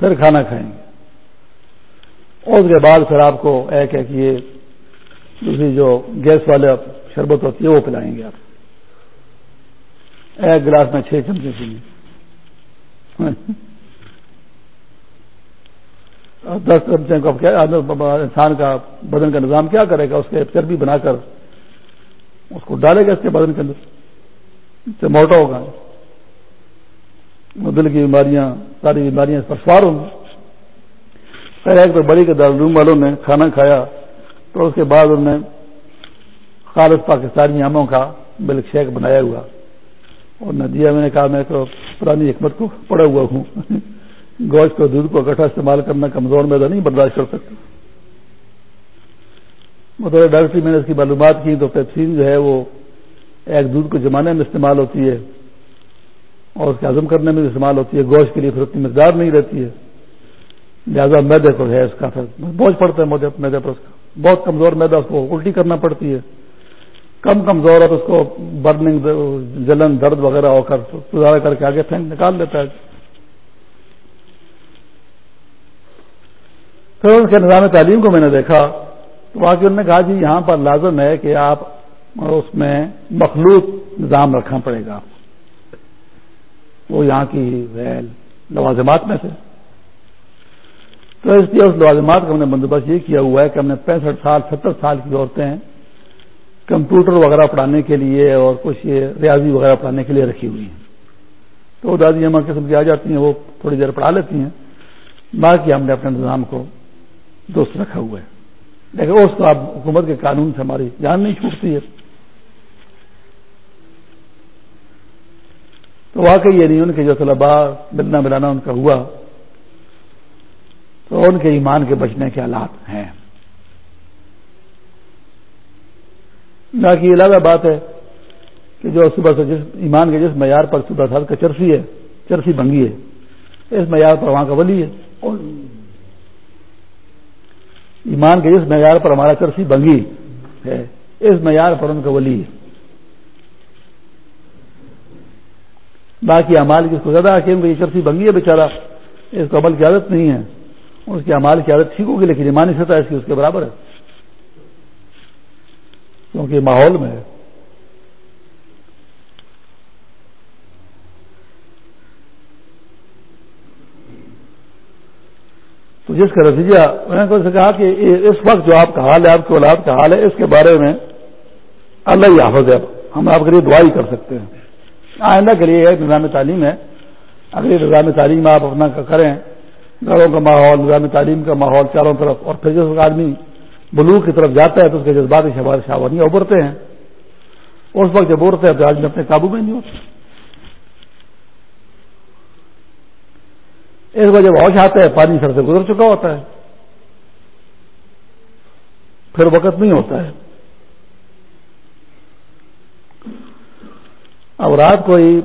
پھر کھانا کھائیں گے۔ اور اس کے بعد پھر آپ کو ایک ہے کہ یہ دوسری جو گیس والے شربت ہوتی ہے وہ پلائیں گے آپ۔ ایک گلاس میں چھ چمچے چینی دس چمچے کو انسان کا بدن کا نظام کیا کرے گا؟ اس کے چربی بنا کر اس کو ڈالے گا اس کے بدن کے اندر۔ سے موٹا ہوگا۔ دل کی بیماریاں، ساری بیماریاں اس پر سوار ہوں پھر ایک تو بڑی کے دارالعلوم والوں نے کھانا کھایا تو اس کے بعد انہوں نے خالص پاکستانی آموں کا ملک شیک بنایا ہوا۔ اور ندیا میں نے کہا میں تو پرانی حکمت کو پڑا ہوا ہوں۔ گوشت کو دودھ کو اکٹھا استعمال کرنا کمزور میں تو نہیں برداشت کر سکتا۔ مطلب ڈاکٹری میں نے اس کی معلومات کی تو پیپسین جو ہے وہ ایک دودھ کو جمانے میں استعمال ہوتی ہے اور اس کے ہزم کرنے میں استعمال ہوتی ہے۔ گوشت کے لیے پھر اتنی مقدار نہیں رہتی ہے۔ لہٰذا میدے کو ہے اس کا بوجھ پڑتا ہے میدے پر اس کا۔ بہت کمزور میدا اس کو الٹی کرنا پڑتی ہے۔ کم کمزور ہے تو اس کو برننگ جلن، درد وغیرہ ہو کر سدھارا کر کے آگے پھینک نکال دیتا ہے۔ پھر اس کے نظام تعلیم کو میں نے دیکھا تو واقعی انہوں نے کہا جی یہاں پر لازم ہے کہ آپ اس میں مخلوط نظام رکھنا پڑے گا۔ وہ یہاں کی لوازمات میں سے۔ تو اس لیے اس لوازمات کا ہم نے بندوبست یہ کیا ہوا ہے کہ ہم نے پینسٹھ سال، ستر سال کی عورتیں کمپیوٹر وغیرہ پڑھانے کے لیے اور کچھ یہ ریاضی وغیرہ پڑھانے کے لیے رکھی ہوئی ہیں۔ تو وہ دادی ہمارے قسم کی آ جاتی ہیں، وہ تھوڑی دیر پڑھا لیتی ہیں۔ باقی ہم نے اپنے نظام کو دوست رکھا ہوا ہے۔ لیکن اس کو اب حکومت کے قانون سے ہماری جان نہیں چھوٹتی ہے۔ تو واقعی یہ نہیں، ان کے جو طلبا ملنا ملانا ان کا ہوا، تو ان کے ایمان کے بچنے کے حالات ہیں۔ باقی یہ الگ بات ہے کہ جو صبح سے جس ایمان کے جس معیار پر صبح سال کا چرسی ہے، چرسی بنگی ہے۔ اس معیار پر وہاں کا ولی ہے۔ ایمان کے جس معیار پر ہمارا چرسی بنگی ہے، اس معیار پر ان کا ولی ہے۔ باقی امال کی اس کو زیادہ کہ یہ چرسی بنگی ہے بیچارہ، اس کو عمل کی عادت نہیں ہے۔ اس کی امال کی عادت ٹھیک ہوگی، لیکن ایمانی سطح اس کی اس کے برابر ہے۔ کیونکہ ماحول میں ہے۔ تو جس کا نتیجہ میں نے کہا کہ اس وقت جو آپ کا حال ہے، آپ کے اولاد کا حال ہے، اس کے بارے میں اللہ ہی حافظ ہے۔ ہم آپ کے لیے دعائی کر سکتے ہیں۔ آئندہ کے لیے ایک نظام تعلیم ہے۔ اگر یہ نظام تعلیم آپ اپنا کریں، گھروں کا ماحول، نظام تعلیم کا ماحول چاروں طرف اور پھر جس آدمی بلو کی طرف جاتا ہے تو اس کے جذبات شہبار شاوانیاں ابھرتے ہیں۔ اس وقت جب ابھرتے ہیں تو آدمی اپنے قابو میں نہیں ہوتے۔ اس وجہ جب ہوش آتا ہے، پانی سر سے گزر چکا ہوتا ہے۔ پھر وقت نہیں ہوتا ہے۔ اب رات کو ہی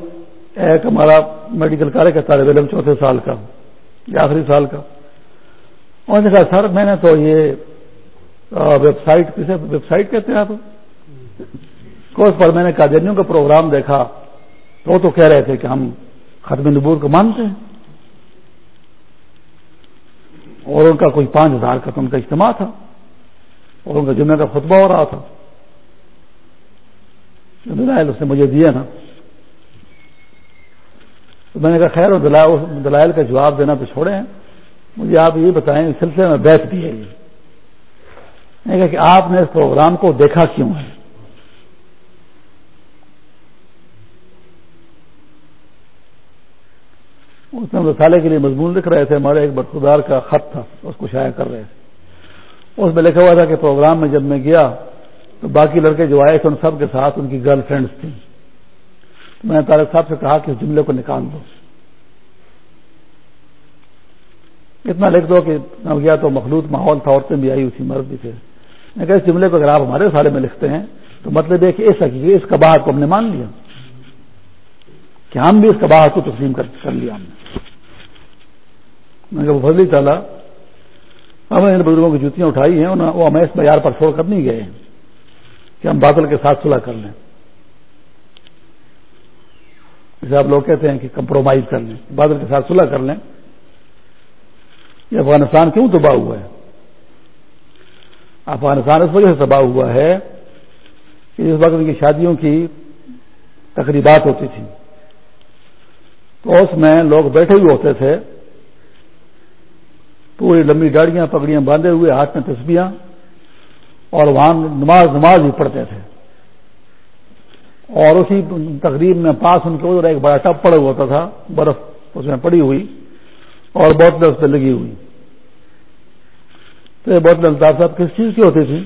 ایک ہمارا میڈیکل کالج کا طالب علم چوتھے سال کا، یا آخری سال کا۔ انہوں نے کہا، سر، میں نے تو یہ ویب سائٹ کسے، ویب سائٹ کہتے ہیں آپ؟ کورس پر میں نے قادیانیوں کا پروگرام دیکھا تو وہ تو کہہ رہے تھے کہ ہم ختم نبور کو مانتے ہیں۔ اور ان کا کوئی پانچ ہزار کا تو ان کا اجتماع تھا، اور ان کا جمعہ کا خطبہ ہو رہا تھا۔ دلائل اس نے مجھے دیا نا۔ تو میں نے کہا، خیر اور دلائل کا جواب دینا تو چھوڑے ہیں۔ مجھے آپ یہ بتائیں، اس سلسلے میں بیٹھ بھی ہے۔ یہ کہا کہ آپ نے اس پروگرام کو دیکھا کیوں ہے؟ اس میں رسالے کے لیے مضمون لکھ رہے تھے، ہمارے ایک برخودار کا خط تھا، اس کو شائع کر رہے تھے۔ اس میں لکھا ہوا تھا کہ پروگرام میں جب میں گیا تو باقی لڑکے جو آئے تھے ان سب کے ساتھ ان کی گرل فرینڈس تھیں۔ میں نے طارق صاحب سے کہا کہ اس جملے کو نکال دو۔ اتنا لکھ دو کہ گیا تو مخلوط ماحول تھا، عورتیں بھی آئی اسی مرد بھی تھے۔ میں اس جملے کو اگر آپ ہمارے سارے میں لکھتے ہیں، تو مطلب یہ کہ اس حقیقت اس کباہت کو ہم نے مان لیا۔ کہ ہم بھی اس کباہت کو تسلیم کر لیا ہم نے۔ وہ فضلی چالا ہم نے ان بزرگوں کی جوتیاں اٹھائی ہیں وہ ہمیں اس معیار پر چھوڑ کر نہیں گئے ہیں کہ ہم بادل کے ساتھ صلح کر لیں۔ جیسے آپ لوگ کہتے ہیں کہ کمپرومائز کر لیں بادل کے ساتھ صلح کر لیں۔ یہ افغانستان کیوں تباہ ہوا ہے؟ افغانستان اس وجہ سے تباہ ہوا ہے کہ اس وقت ان کی شادیوں کی تقریبات ہوتی تھی تو اس میں لوگ بیٹھے ہوئے ہوتے تھے۔ پوری لمبی گاڑیاں پگڑیاں باندھے ہوئے، ہاتھ میں تسبیاں اور وہاں نماز نماز بھی پڑھتے تھے۔ اور اسی تقریب میں پاس ان کے ادھر ایک بڑا ٹپ پڑا ہوا ہوتا تھا، برف اس میں پڑی ہوئی اور بوتلیں اس پہ لگی ہوئی۔ تو یہ بوتلیں الطاف صاحب، کس چیز کی ہوتی تھی؟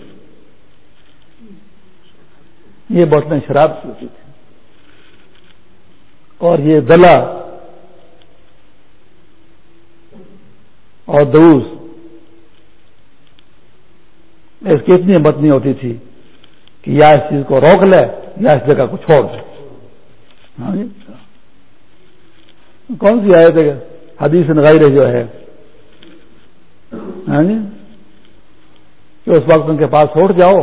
یہ بوتلیں شراب کی ہوتی تھی۔ اور یہ دلا اور دوس اس کی اتنی ہمت نہیں ہوتی تھی کہ یا اس چیز کو روک لے، یا اس جگہ کو چھوڑ دے۔ ہاں جی؟ کون سی آئے تھے حدیث نغیر جو ہے۔ ہاں جی؟ کہ اس وقت ان کے پاس چھوڑ جاؤ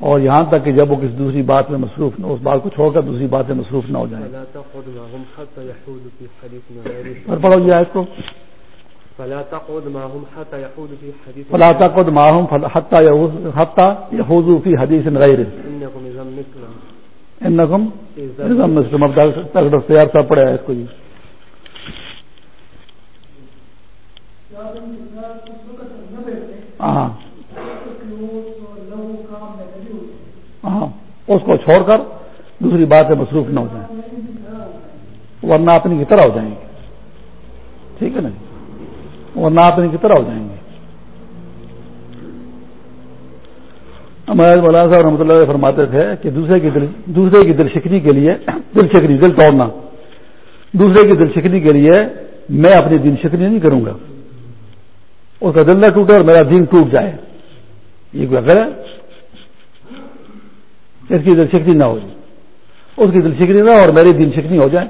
اور یہاں تک کہ جب وہ کسی دوسری بات میں مصروف نہ اس بات کو چھوڑ کر دوسری بات میں مصروف نہ ہو جائے کو۔ فلا تقعد معهم حتى يحوزوا في حديث فلا تقعد معهم حتى حتى يحوزوا في حديث غيره۔ انكم اذا مثلهم انكم اذا مثلهم اب تک اختیار صاحب پڑھا ہے اس کو جی۔ ہاں ہاں اس کو چھوڑ کر دوسری بات سے مصروف نہ ہو جائیں۔ ورنہ اپنی کی طرح ہو جائیں گے۔ ٹھیک ہے نا جی؟ ورنہ آپ کی طرح ہو جائیں گے۔ ہمارے مولانا صاحب رحمۃ اللہ فرماتے تھے کہ دوسرے کی دل، دوسرے کی دل شکنی کے لیے دل شکنی، دل توڑنا۔ دوسرے کی دل شکنی کے لیے میں اپنی دن شکنی نہیں کروں گا۔ اس کا دل نہ ٹوٹے اور میرا دن ٹوٹ جائے۔ یہ کوئی ہے؟ اس کی دل شکنی نہ ہو جائے۔ اس کی دل شکنی نہ اور میری دن شکنی ہو جائے۔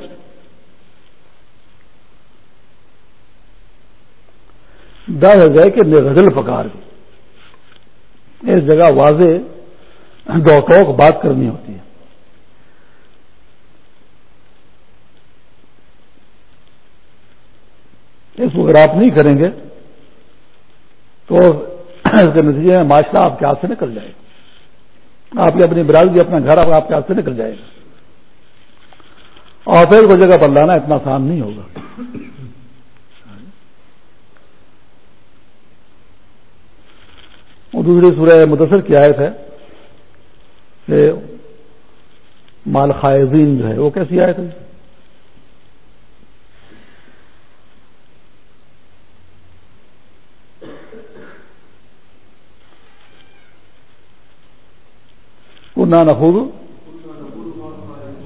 دس گئے کہ غزل پکار اس جگہ واضح دو ٹوک بات کرنی ہوتی ہے۔ اس کو اگر آپ نہیں کریں گے تو اس کے نتیجے میں معاشرہ آپ کے ہاتھ سے نکل جائے گا۔ آپ کی اپنی برادری، اپنا گھر آپ کے ہاتھ سے نکل جائے گا۔ اور پھر کو جگہ پر لانا اتنا آسان نہیں ہوگا۔ وہ دوسری سورہ مدثر کی آیت ہے کہ مال خائزین جو ہے، وہ کیسی آیت ہے؟ کنہ نخود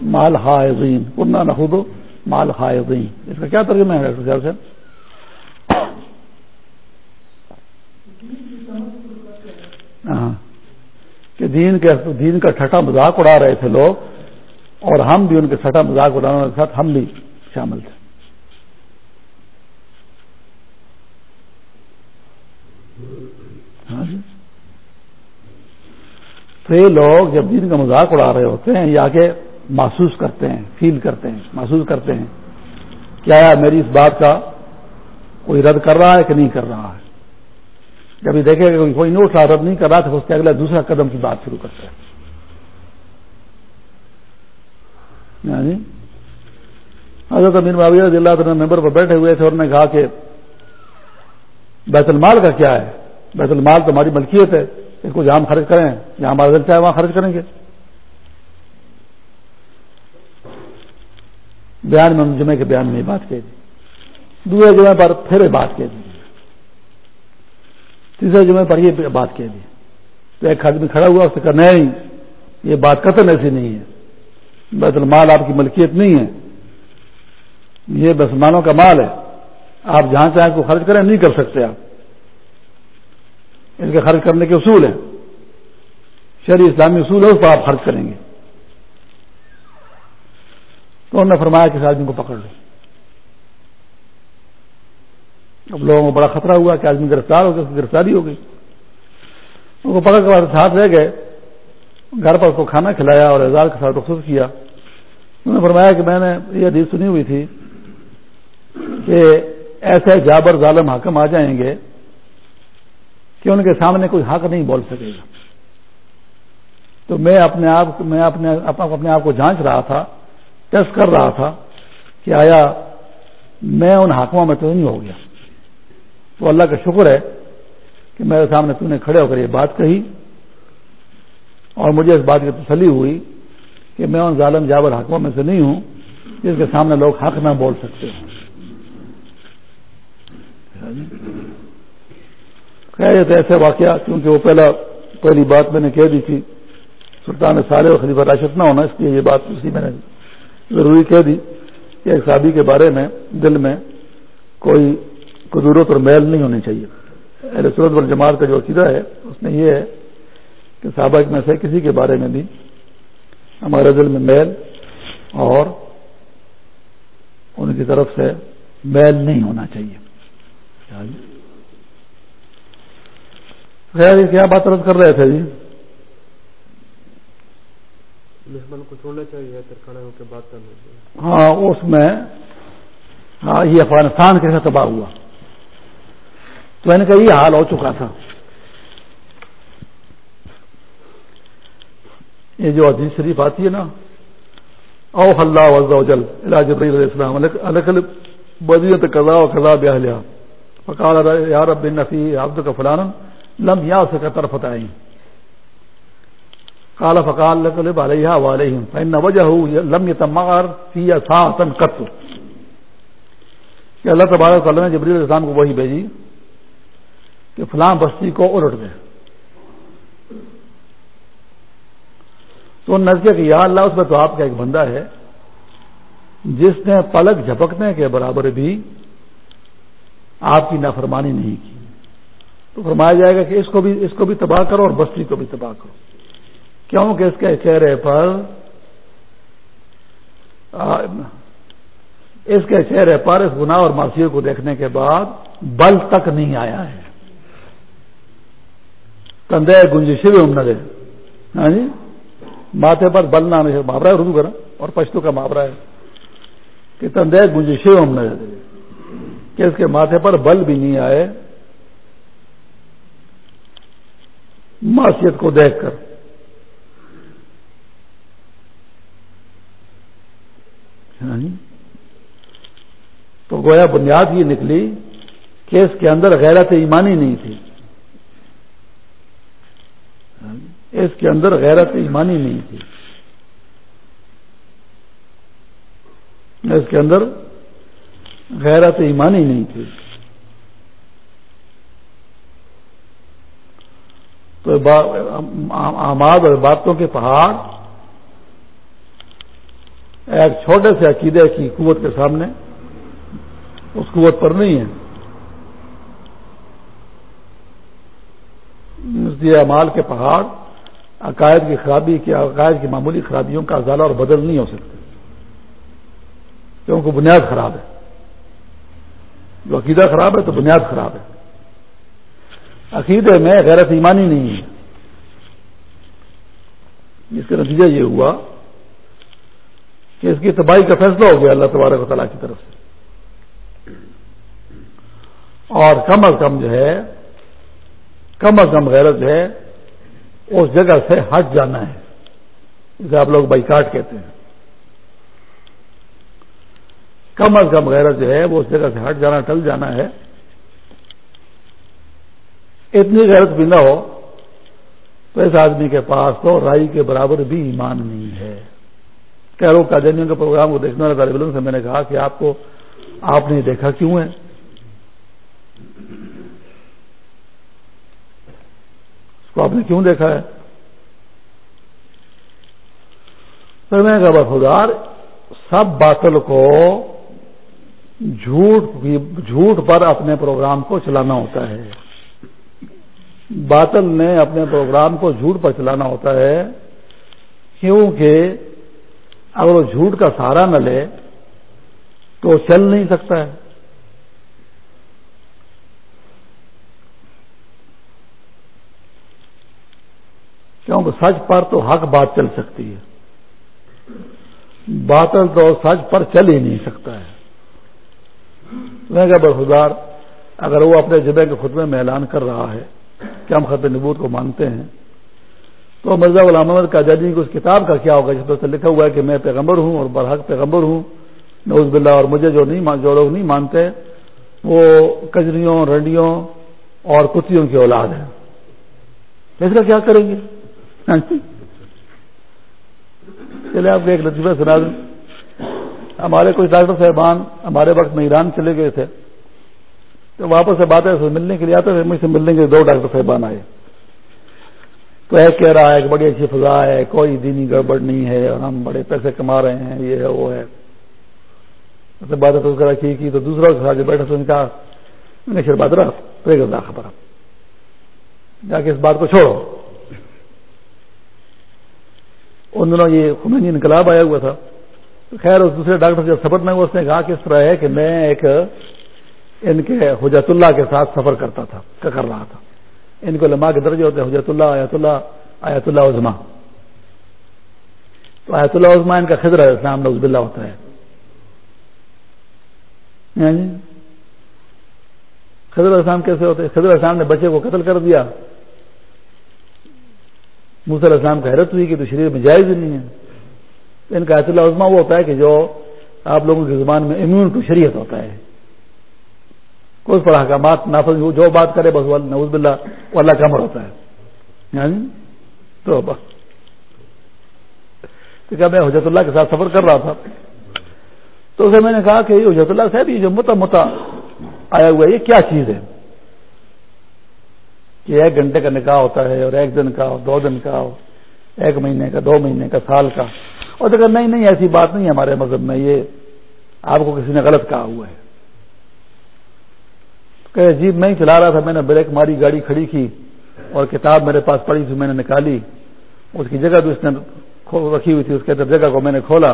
مال حائزین کنہ نخود مال حائزین اس کا کیا ترجمہ ہے ڈاکٹر صاحب سے ہاں. کہ دین کے دین کا چھٹا مذاق اڑا رہے تھے لوگ اور ہم بھی ان کے چھٹا مذاق اڑانے کے ساتھ ہم بھی شامل تھے. ہاں جی۔ تو یہ لوگ جب دین کا مذاق اڑا رہے ہوتے ہیں یا کہ محسوس کرتے ہیں فیل کرتے ہیں، محسوس کرتے ہیں کیا میری اس بات کا کوئی رد کر رہا ہے کہ نہیں کر رہا ہے؟ جب یہ دیکھے کہ کوئی نوٹ رد نہیں کر رہا تھا اس کے اگلا دوسرا قدم کی بات شروع کرتا ہے یعنی حضرت امیر معاویہ رضی اللہ تعالیٰ ممبر پر بیٹھے ہوئے تھے اور نے کہا کہ بیت المال کا کیا ہے؟ بیت المال تو ہماری ملکیت ہے۔ اس کو جہاں خرچ کریں، جہاں ہمارا دل چاہے وہاں خرچ کریں گے۔ بیان میں جمعے کے بیان میں یہ بات کہہ دی۔ دوسرے جمعے پر پھر بات کہہ دی۔ تیسرے جمعے پر یہ بات کہہ دی۔ تو ایک آدمی کھڑا ہوا، اس سے کہا، نہیں، یہ بات قتل ایسی نہیں ہے۔ بیت المال آپ کی ملکیت نہیں ہے۔ یہ مسلمانوں کا مال ہے۔ آپ جہاں چاہیں کو خرچ کریں، نہیں کر سکتے آپ۔ اس کے خرچ کرنے کے اصول ہیں۔ شہری اسلامی اصول ہے اس پر آپ خرچ کریں گے۔ تو انہوں نے فرمایا کہ اس آدمی کو پکڑ لو اب لوگوں کو بڑا خطرہ ہوا کہ آدمی گرفتار ہو گیا گرفتاری ہو گئی۔ ان کو پکڑ کے ساتھ رہ گئے، گھر پر اس کو کھانا کھلایا اور اعزاز کے ساتھ رخصت کیا۔ انہوں نے فرمایا کہ میں نے یہ حدیث سنی ہوئی تھی کہ ایسے جابر ظالم حاکم آ جائیں گے کہ ان کے سامنے کوئی حق نہیں بول سکے گا۔ تو میں اپنے آپ میں اپنے اپنے آپ کو جانچ رہا تھا، ٹیسٹ کر رہا تھا کہ آیا میں ان حاکموں میں تو نہیں ہو گیا۔ تو اللہ کا شکر ہے کہ میرے سامنے تو نے کھڑے ہو کر یہ بات کہی۔ اور مجھے اس بات کی تسلی ہوئی کہ میں ان ظالم جاور حقوں میں سے نہیں ہوں، جس کے سامنے لوگ حق نہ بول سکتے۔ ہوں خیر تو ایسے واقعہ، کیونکہ وہ پہلا پہلی بات میں نے کہہ دی تھی، سلطان سارے اور خلیفہ راشد نہ ہونا، اس لیے یہ بات اسی میں نے ضروری کہہ دی کہ ایک شادی کے بارے میں، دل میں کوئی ضرورت اور میل نہیں ہونی چاہیے۔ صورت اور جماعت کا جو عقیدہ ہے، اس میں یہ ہے کہ سابق میں سے کسی کے بارے میں بھی ہمارے دل میں میل اور ان کی طرف سے میل نہیں ہونا چاہیے۔ خیر کیا بات رد کر رہے تھے جی؟ مہمان کو چھوڑنا چاہیے ہو کے بات کرنا چاہیے؟ ہاں اس میں ہاں یہ افغانستان کیسے تباہ ہوا۔ تو میں نے کہا یہ حال ہو چکا تھا۔ یہ جو عزیز شریف آتی ہے نا او اللہ وزا جل علاج علیہ السلام بدیت قضا و قضا بیاہ لیا فقال یا رب نفی عبد کا فلانا لم یا سے طرف آئی کالا فقال لقلب علیہ وعلیہم فإن وجہ لم یتمغر فی اساسا قط۔ کہ اللہ تبارک تعالیٰ نے جبریل السلام کو وہی بھیجی کہ فلاں بستی کو الٹ دے۔ تو نزدے کہ یا اللہ، اس میں تو آپ کا ایک بندہ ہے جس نے پلک جھپکنے کے برابر بھی آپ کی نافرمانی نہیں کی۔ تو فرمایا جائے گا کہ اس کو بھی اس کو بھی تباہ کرو اور بستی کو بھی تباہ کرو۔ کیوں کہ اس کے چہرے پر اس کے چہرے پر اس گناہ اور معاشیوں کو دیکھنے کے بعد بل تک نہیں آیا ہے۔ کندے گنجشی بھی امن دے ہاں جی؟ ماتھے پر بل نہ آنے محاورہ ہے اردو کرا اور پشتو کا محاورہ ہے کہ تندے گنجشی امن دے کہ اس کے ماتھے پر بل بھی نہیں آئے۔ معاشیت کو دیکھ کر۔ ہاں جی۔ تو گویا بنیاد یہ نکلی کہ ہاں جی۔ اس کے اندر غیرت ایمانی نہیں تھی۔ اس کے اندر غیرت ایمانی نہیں تھی۔ اس کے اندر غیرت ایمانی نہیں تھی۔ تو آماد اور باتوں کے پہاڑ، ایک چھوٹے سے عقیدے کی قوت کے سامنے، اس قوت پر نہیں ہے۔ امال کے پہاڑ، عقائد کی خرابی کی عقائد کی معمولی خرابیوں کا ازالہ اور بدل نہیں ہو سکتے۔ کیونکہ بنیاد خراب ہے۔ جو عقیدہ خراب ہے تو بنیاد خراب ہے۔ عقیدے میں غیرت ایمانی نہیں ہے۔ جس کا نتیجہ یہ ہوا کہ اس کی تباہی کا فیصلہ ہو گیا اللہ تبارک و تعالیٰ کی طرف سے۔ اور کم از کم جو ہے، کم از کم غیرت جو ہے، اس جگہ سے ہٹ جانا ہے۔ جسے آپ لوگ بائی کاٹ کہتے ہیں۔ کم از کم غیرت جو ہے، وہ اس جگہ سے ہٹ جانا، ٹل جانا ہے۔ اتنی غیرت بھی نہ ہو تو اس آدمی کے پاس تو رائی کے برابر بھی ایمان نہیں ہے۔ کہہ قادیانیوں کے پروگرام کو دیکھنے والے طالب علم سے میں نے کہا کہ آپ کو آپ نے دیکھا کیوں ہے؟ اس کو آپ نے کیوں دیکھا ہے؟ پھر میں کہا بخودار سب باطل کو جھوٹ جھوٹ پر اپنے پروگرام کو چلانا ہوتا ہے۔ باطل نے اپنے پروگرام کو جھوٹ پر چلانا ہوتا ہے، کیونکہ اگر وہ جھوٹ کا سہارا نہ لے تو وہ چل نہیں سکتا ہے۔ کیونکہ سچ پر تو حق بات چل سکتی ہے۔ باطل تو سچ پر چل ہی نہیں سکتا ہے۔ میں کہ برخدار اگر وہ اپنے جبے کے خطبے میں اعلان کر رہا ہے کہ ہم خط نبوت کو مانتے ہیں۔ تو مرزا غلام محمد کا جی کو اس کتاب کا کیا ہوگا جس پر لکھا ہوا ہے کہ میں پیغمبر ہوں اور برحق پیغمبر ہوں نوز بلّہ اور مجھے جو نہیں جو لوگ نہیں مانتے، وہ کجریوں، رنڈیوں اور کتوں کی اولاد ہے اس کا کیا کریں گے؟ چلے آپ کو ایک لطیفہ سنا دیں ہمارے کچھ ڈاکٹر صاحبان ہمارے وقت میں ایران چلے گئے تھے۔ تو واپس سے بات ہے ملنے کے لیے آتے تھے مجھ سے ملنے کے لیے دو ڈاکٹر صاحبان آئے۔ تو ایک کہہ رہا ہے کہ بڑی اچھی فضا ہے، کوئی دینی گڑبڑ نہیں ہے اور ہم بڑے پیسے کما رہے ہیں، یہ ہے، وہ ہے۔ بات تو کی تو دوسرا کے بیٹھا تو ان کا میں نے پھر بات رہا خبر۔ جا کے اس بات کو چھوڑو۔ ان دنوں یہ خمینی انقلاب آیا ہوا تھا۔ خیر، اس دوسرے ڈاکٹر جب سفر میں اس نے کہا کہ اس طرح ہے کہ میں ایک ان کے حجت اللہ کے ساتھ سفر کرتا تھا، کر رہا تھا۔ ان کو لمحہ کے درجے ہوتے ہیں، حجت اللہ، آیت اللہ آیت اللہ عظما تو آیت اللہ عظما ان کا خضر اسلام نوز اللہ ہوتا ہے۔ ہاں جی؟ خضر اسلام کیسے ہوتے خضر اسلام نے بچے کو قتل کر دیا۔ موسل اسلام کا حیرت ہوئی کہ تو شریر میں جائز ہی نہیں ہے۔ ان کا آیت اللہ عظما وہ ہوتا ہے کہ جو آپ لوگوں کی زبان میں امیون ٹو شریعت ہوتا ہے۔ کچھ پر حکامات نافذ جو بات کرے بس نوز بلّہ وہ اللہ کا امر ہوتا ہے۔ ہاں جی؟ تو کیا میں حجرت اللہ کے ساتھ سفر کر رہا تھا، تو اسے میں نے کہا کہ یہ حجرت اللہ صاحب، یہ جو متا متا آیا ہوا یہ کیا چیز ہے؟ کہ ایک گھنٹے کا نکاح ہوتا ہے اور ایک دن کا دو دن کا ایک مہینے کا، دو مہینے کا، سال کا۔ اور اگر نہیں نہیں، ایسی بات نہیں ہمارے مذہب میں، یہ آپ کو کسی نے غلط کہا ہوا ہے۔ کہ جیب میں ہی چلا رہا تھا، میں نے بریک ماری، گاڑی کھڑی کی اور کتاب میرے پاس پڑی تھی، میں نے نکالی۔ اس کی جگہ بھی اس نے رکھی ہوئی تھی، اس کے اندر جگہ کو میں نے کھولا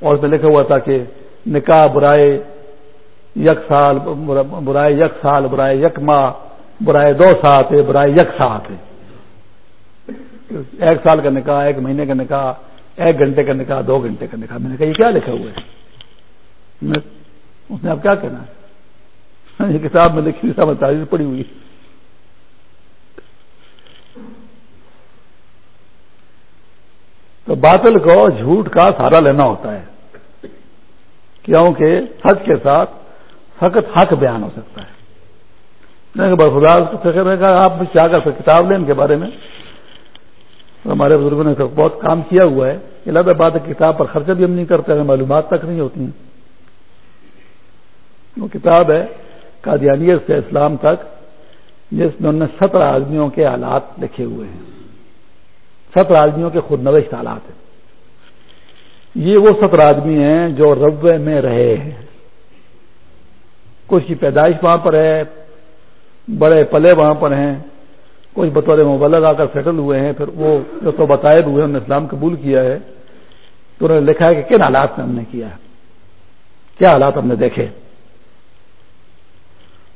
اور اس میں لکھا ہوا تھا کہ نکاح برائے یک سال، برائے یک سال، برائے یک ماہ، برائے دو ساتھ برائے یک ساتھ ایک سال کا نکاح، ایک مہینے کا نکاح، ایک گھنٹے کا نکاح، دو گھنٹے کا نکاح۔ میں نے کہا، یہ کیا لکھا ہوا ہے؟ اس نے اب کیا کہنا ہے؟ یہ کتاب میں لکھی سب تعریف پڑی ہوئی تو باطل کو جھوٹ کا سہارا لینا ہوتا ہے، کیونکہ حق کے ساتھ فقط حق بیان ہو سکتا ہے۔ آپ کیا کر سکتے کتاب لیں ان کے بارے میں۔ ہمارے بزرگوں نے بہت کام کیا ہوا ہے۔ اللہ بات کتاب پر خرچہ بھی ہم نہیں کرتے ہیں معلومات تک نہیں ہوتی ہیں۔ وہ کتاب ہے قادیانیت سے اسلام تک، جس میں انہوں نے سترہ آدمیوں کے حالات لکھے ہوئے ہیں۔ سترہ آدمیوں کے خود نوشت حالات ہیں۔ یہ وہ سترہ آدمی ہیں جو روے میں رہے ہیں۔ کچھ کی پیدائش وہاں پر ہے، بڑے پلے وہاں پر ہیں۔ کچھ بطور مبلغ آ کر سیٹل ہوئے ہیں۔ پھر وہ جو تو بتائے ہوئے انہوں نے اسلام قبول کیا ہے۔ تو انہوں نے لکھا ہے کہ کن حالات میں ہم نے کیا ہے؟ کیا حالات ہم نے دیکھے؟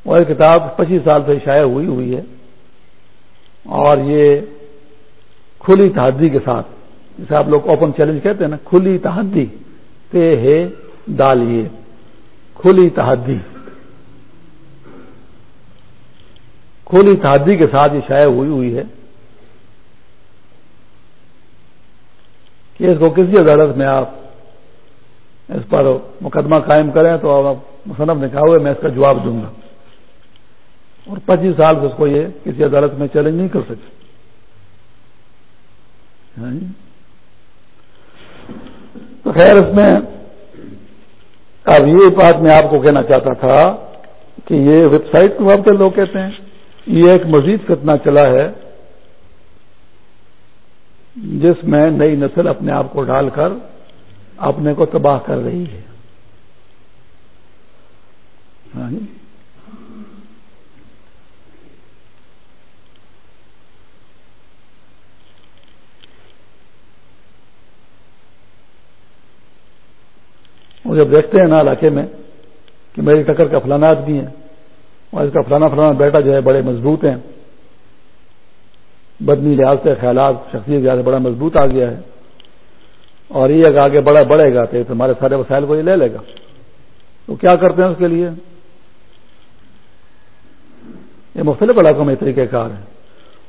اور یہ کتاب پچیس سال سے شائع ہوئی ہوئی ہے اور یہ کھلی تحدی کے ساتھ، جسے آپ لوگ اوپن چیلنج کہتے ہیں نا، کھلی تحدی، تے ہے ڈالیے کھلی تحدی۔ کھلی تحدی کے ساتھ یہ شائع ہوئی ہوئی ہے کہ اس کو کسی عدالت میں آپ اس پر مقدمہ قائم کریں تو مصنف نے کہا ہوئے میں اس کا جواب دوں گا۔ اور پچیس سال سے اس کو یہ کسی عدالت میں چیلنج نہیں کر سکتے۔ ہاں جی؟ تو خیر، اس میں اب یہ بات میں آپ کو کہنا چاہتا تھا کہ یہ ویب سائٹ کے بابے لوگ کہتے ہیں، یہ ایک مزید فتنہ چلا ہے جس میں نئی نسل اپنے آپ کو ڈال کر اپنے کو تباہ کر رہی ہے۔ ہاں جی؟ وہ جب دیکھتے ہیں نا علاقے میں کہ میری ٹکر کا فلانا آدمی ہے اور اس کا فلانا فلانا بیٹا جو ہے بڑے مضبوط ہیں۔ بدنی لحاظ سے خیالات، شخصیت لحاظ سے بڑا مضبوط آ گیا ہے۔ اور یہ اگر آگے بڑا بڑھے گا تو ہمارے سارے وسائل کو یہ لے لے گا۔ تو کیا کرتے ہیں اس کے لیے؟ یہ مختلف علاقوں میں طریقہ کار ہے۔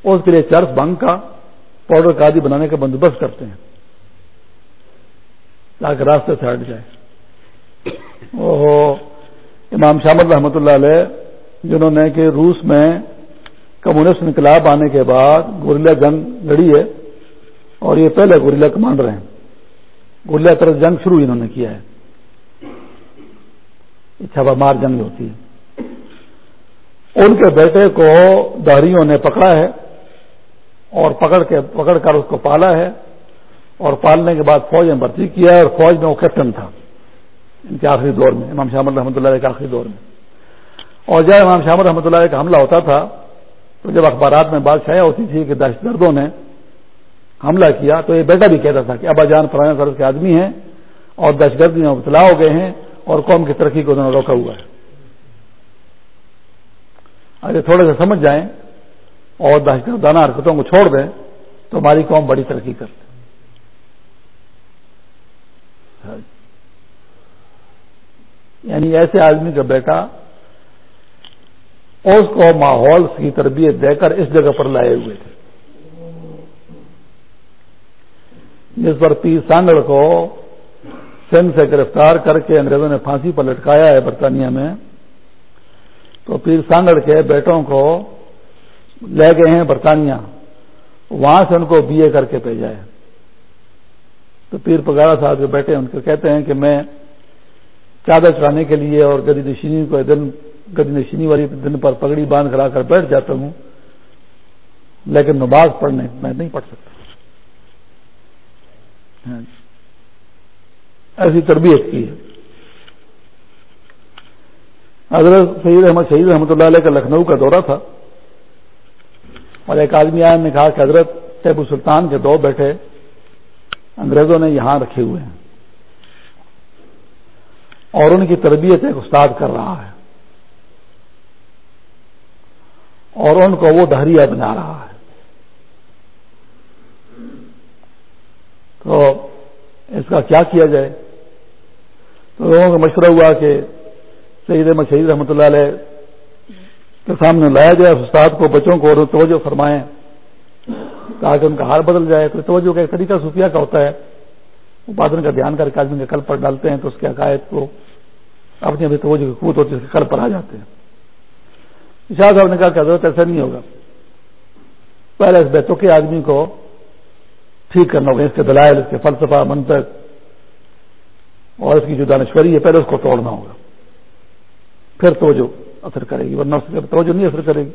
اور اس کے لیے چرس بنک کا، پاؤڈر کادی بنانے کا بندوبست کرتے ہیں۔ تاکہ راستے سے ہٹ جائے۔ امام شامد رحمۃ اللہ علیہ، جنہوں نے کہ روس میں کمیونسٹ انقلاب آنے کے بعد گوریا جنگ لڑی ہے، اور یہ پہلے گوریا کمانڈر ہیں۔ گوریا طرف جنگ شروع انہوں نے کیا ہے۔ چھپا مار جنگ ہوتی ہے۔ ان کے بیٹے کو دہریوں نے پکڑا ہے، اور پکڑ کے پکڑ کر اس کو پالا ہے، اور پالنے کے بعد فوج میں بھرتی کیا ہے، اور فوج میں وہ کیپٹن تھا۔ ان کے آخری دور میں، امام شاہ رحمۃ اللہ کے آخری دور میں۔ اور جب امام شاہ رحمۃ اللہ کا حملہ ہوتا تھا، تو جب اخبارات میں بات چھایا ہوتی تھی کہ دہشت گردوں نے حملہ کیا، تو یہ بیٹا بھی کہتا تھا کہ ابا جان پرانے فرض کے آدمی ہیں اور دہشت گردی میں مبتلا ہو گئے ہیں اور قوم کی ترقی کو انہوں نے روکا ہوا ہے۔ اگر تھوڑے سے سمجھ جائیں اور دہشت گردانہ حرکتوں کو چھوڑ دیں، تو ہماری قوم بڑی ترقی کرتے یعنی ایسے آدمی کا بیٹا اس کو ماحول کی تربیت دے کر اس جگہ پر لائے ہوئے تھے۔ جس پر پیر سانگڑ کو سندھ سے گرفتار کر کے انگریزوں نے پھانسی پر لٹکایا ہے برطانیہ میں، تو پیر سانگڑ کے بیٹوں کو لے گئے ہیں برطانیہ، وہاں سے ان کو بی اے کر کے بھیجا ہے۔ تو پیر پگارا صاحب جو بیٹے ان کو کہتے ہیں کہ میں چادر چلانے کے لیے اور گدی نشینی کو دن گدی نشینی والی دن پر پگڑی باندھ کرا کر بیٹھ جاتا ہوں۔ لیکن نماز پڑھنے میں نہیں پڑھ سکتا۔ ہاں جی۔ ایسی تربیت کی ہے۔ حضرت سید احمد شہید رحمۃ اللہ علیہ کا لکھنؤ کا دورہ تھا۔ اور ایک آدمی آیا نے کہا کہ حضرت ٹیبو سلطان کے دو بیٹھے انگریزوں نے یہاں رکھے ہوئے ہیں۔ اور ان کی تربیت ایک استاد کر رہا ہے اور ان کو وہ دہریا بنا رہا ہے تو اس کا کیا کیا جائے؟ تو لوگوں کا مشورہ ہوا کہ سعید احمد شہید رحمۃ اللہ علیہ کے سامنے لایا جائے استاد کو بچوں کو اور توجہ فرمائیں تاکہ ان کا ہار بدل جائے۔ تو توجہ کا ایک طریقہ صوفیہ کا ہوتا ہے۔ وہ بادن کا دھیان کر کے آدمی کے کل پر ڈالتے ہیں تو اس کے عقائد کو اپنی اپنی توجہ کی قوت ہوتی ہے، اس کے کل پر آ جاتے ہیں۔ شاہ صاحب نے کہا کہ حضرت ایسا نہیں ہوگا۔ پہلے اس بیتوں کے آدمی کو ٹھیک کرنا ہوگا، اس کے دلائل، اس کے فلسفہ، منطق، اور اس کی جو دانشوری ہے، پہلے اس کو توڑنا ہوگا۔ پھر توجہ اثر کرے گی، ورنہ توجہ نہیں اثر کرے گی۔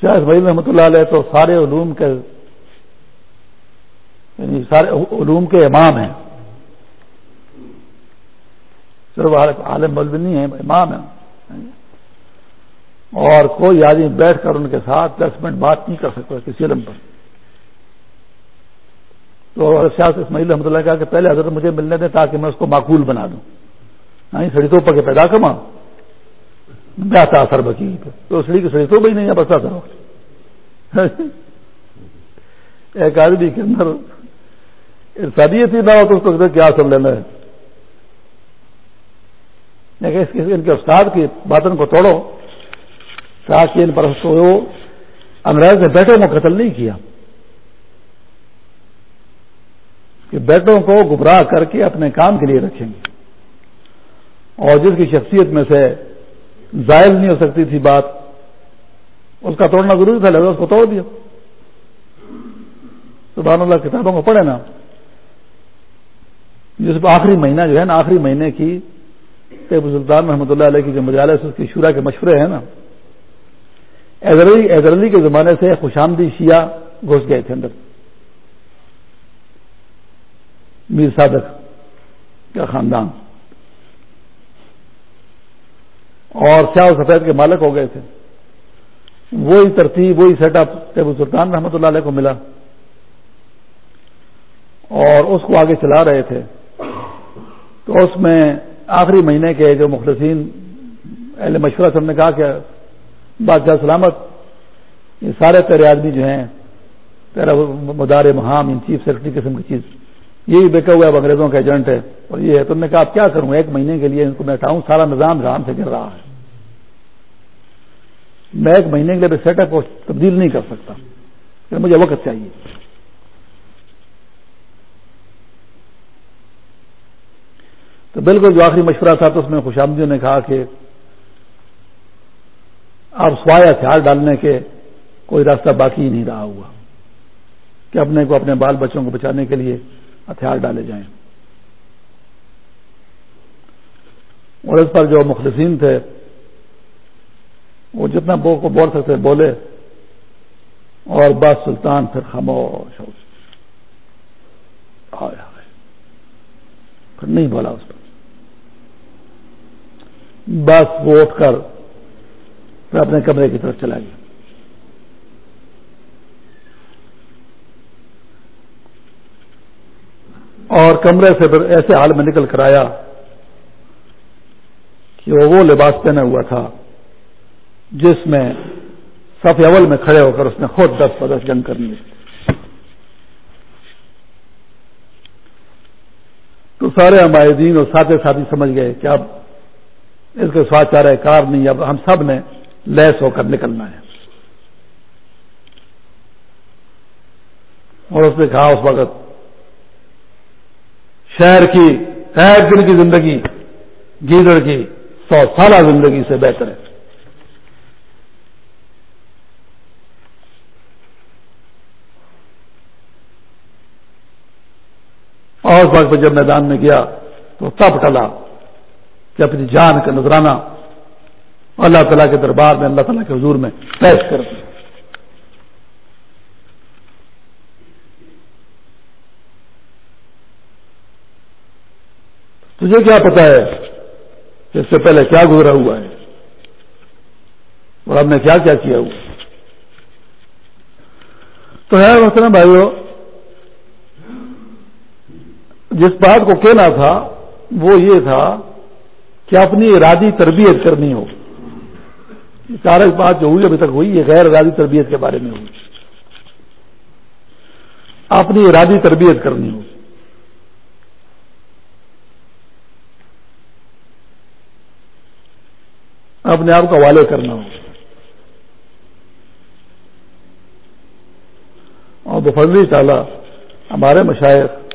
شاہ اسماعیل رحمۃ اللہ علیہ تو سارے علوم کے یعنی سارے علوم کے امام ہیں۔ صرف عالم مولوی نہیں ہے امام ہے اور کوئی آدمی بیٹھ کر ان کے ساتھ دس منٹ بات نہیں کر سکتا کسی علم پر۔ تو شاہ اسماعیل رحمۃ اللہ کہا کہ پہلے حضرت مجھے ملنے دیں تاکہ میں اس کو معقول بنا دوں۔ ہاں سڑی تو پکے پیدا کما بیاتا اثر بکی تو سڑی کی سڑی تو بھائی نہیں ہے بستا تھا ایک آدمی کے اندر ارسادیت ہی نہ ہو تو اس کو کیا سب لینا ہے ان کے استاد کی باتوں کو توڑو۔ تاکہ ان پر انگریز نے بیٹوں کو قتل نہیں کیا۔ کہ بیٹوں کو گبراہ کر کے اپنے کام کے لیے رکھیں گے۔ اور جس کی شخصیت میں سے زائل نہیں ہو سکتی تھی بات، اس کا توڑنا ضروری تھا لگا اس کو توڑ دیا۔ سبحان اللہ، کتابوں کو پڑھے نا۔ جس آخری مہینہ جو ہے نا، آخری مہینے کی ٹیبو سلطان رحمۃ اللہ علیہ کی جو مجالس اس کی شورا کے مشورے ہیں نا۔ ایدر علی کے زمانے سے خوشامدی شیعہ گھس گئے تھے اندر۔ میر صادق کا خاندان۔ اور سیاہ سفید کے مالک ہو گئے تھے۔ وہی ترتیب، وہی سیٹ اپ ٹیبو سلطان رحمۃ اللہ علیہ کو ملا۔ اور اس کو آگے چلا رہے تھے۔ تو اس میں آخری مہینے کے جو مخلصین اہل مشورہ سب نے کہا کہ بادشاہ سلامت، یہ سارے تیرے آدمی جو ہیں، تیرا مدار مہام، ان چیف سیکرٹری قسم کی چیز، یہی بیکا ہوا ہے انگریزوں کا ایجنٹ ہے اور یہ ہے، تم نے کہا آپ کیا کروں؟ ایک مہینے کے لیے ان کو میں اٹھاؤں سارا نظام رام سے گر رہا ہے۔ میں ایک مہینے کے لیے سیٹ اپ کو تبدیل نہیں کر سکتا مجھے وقت چاہیے۔ تو بالکل جو آخری مشورہ تھا تو اس میں خوش آمدیوں نے کہا کہ آپ سوائے ہتھیار ڈالنے کے کوئی راستہ باقی ہی نہیں رہا ہوا کہ اپنے کو اپنے بال بچوں کو بچانے کے لیے ہتھیار ڈالے جائیں۔ اور اس پر جو مخلصین تھے، وہ جتنا بو کو بول سکتے بولے اور بس سلطان پھر خاموش پھر نہیں بولا اس پر۔ بس وہ اٹھ کر پھر اپنے کمرے کی طرف چلا گیا۔ اور کمرے سے پھر ایسے حال میں نکل کر آیا کہ وہ وہ لباس پہنا ہوا تھا جس میں صف اول میں کھڑے ہو کر اس نے خود دس پدس جنگ کر لی تو سارے ہمارے دین اور ساتھ ساتھی سمجھ گئے کہ اب اس کے ساتھ چاہ رہے کار نہیں، اب ہم سب نے لیس ہو کر نکلنا ہے۔ اور اس نے کہا اس وقت، شہر کی ایک دن کی زندگی گیدڑ کی سو سالہ زندگی سے بہتر ہے۔ اور اس وقت جب میدان میں گیا تو تب ٹلا کہ اپنی جان کا نذرانہ اللہ تعالیٰ کے دربار میں، اللہ تعالیٰ کے حضور میں پیش کر دیا تجھے کیا پتا ہے کہ اس سے پہلے کیا گزرا ہوا ہے اور ہم نے کیا کیا کیا ہوا تو ہے محترم بھائیو، جس بات کو کہنا تھا وہ یہ تھا کہ اپنی ارادی تربیت کرنی ہو۔ سارے بات جو ہوئی ابھی تک ہوئی، یہ غیر ارادی تربیت کے بارے میں ہوئی۔ اپنی ارادی تربیت کرنی ہو۔ اپنے آپ کو حوالے کرنا ہو۔ اور بفضلی تعالی، ہمارے مشائق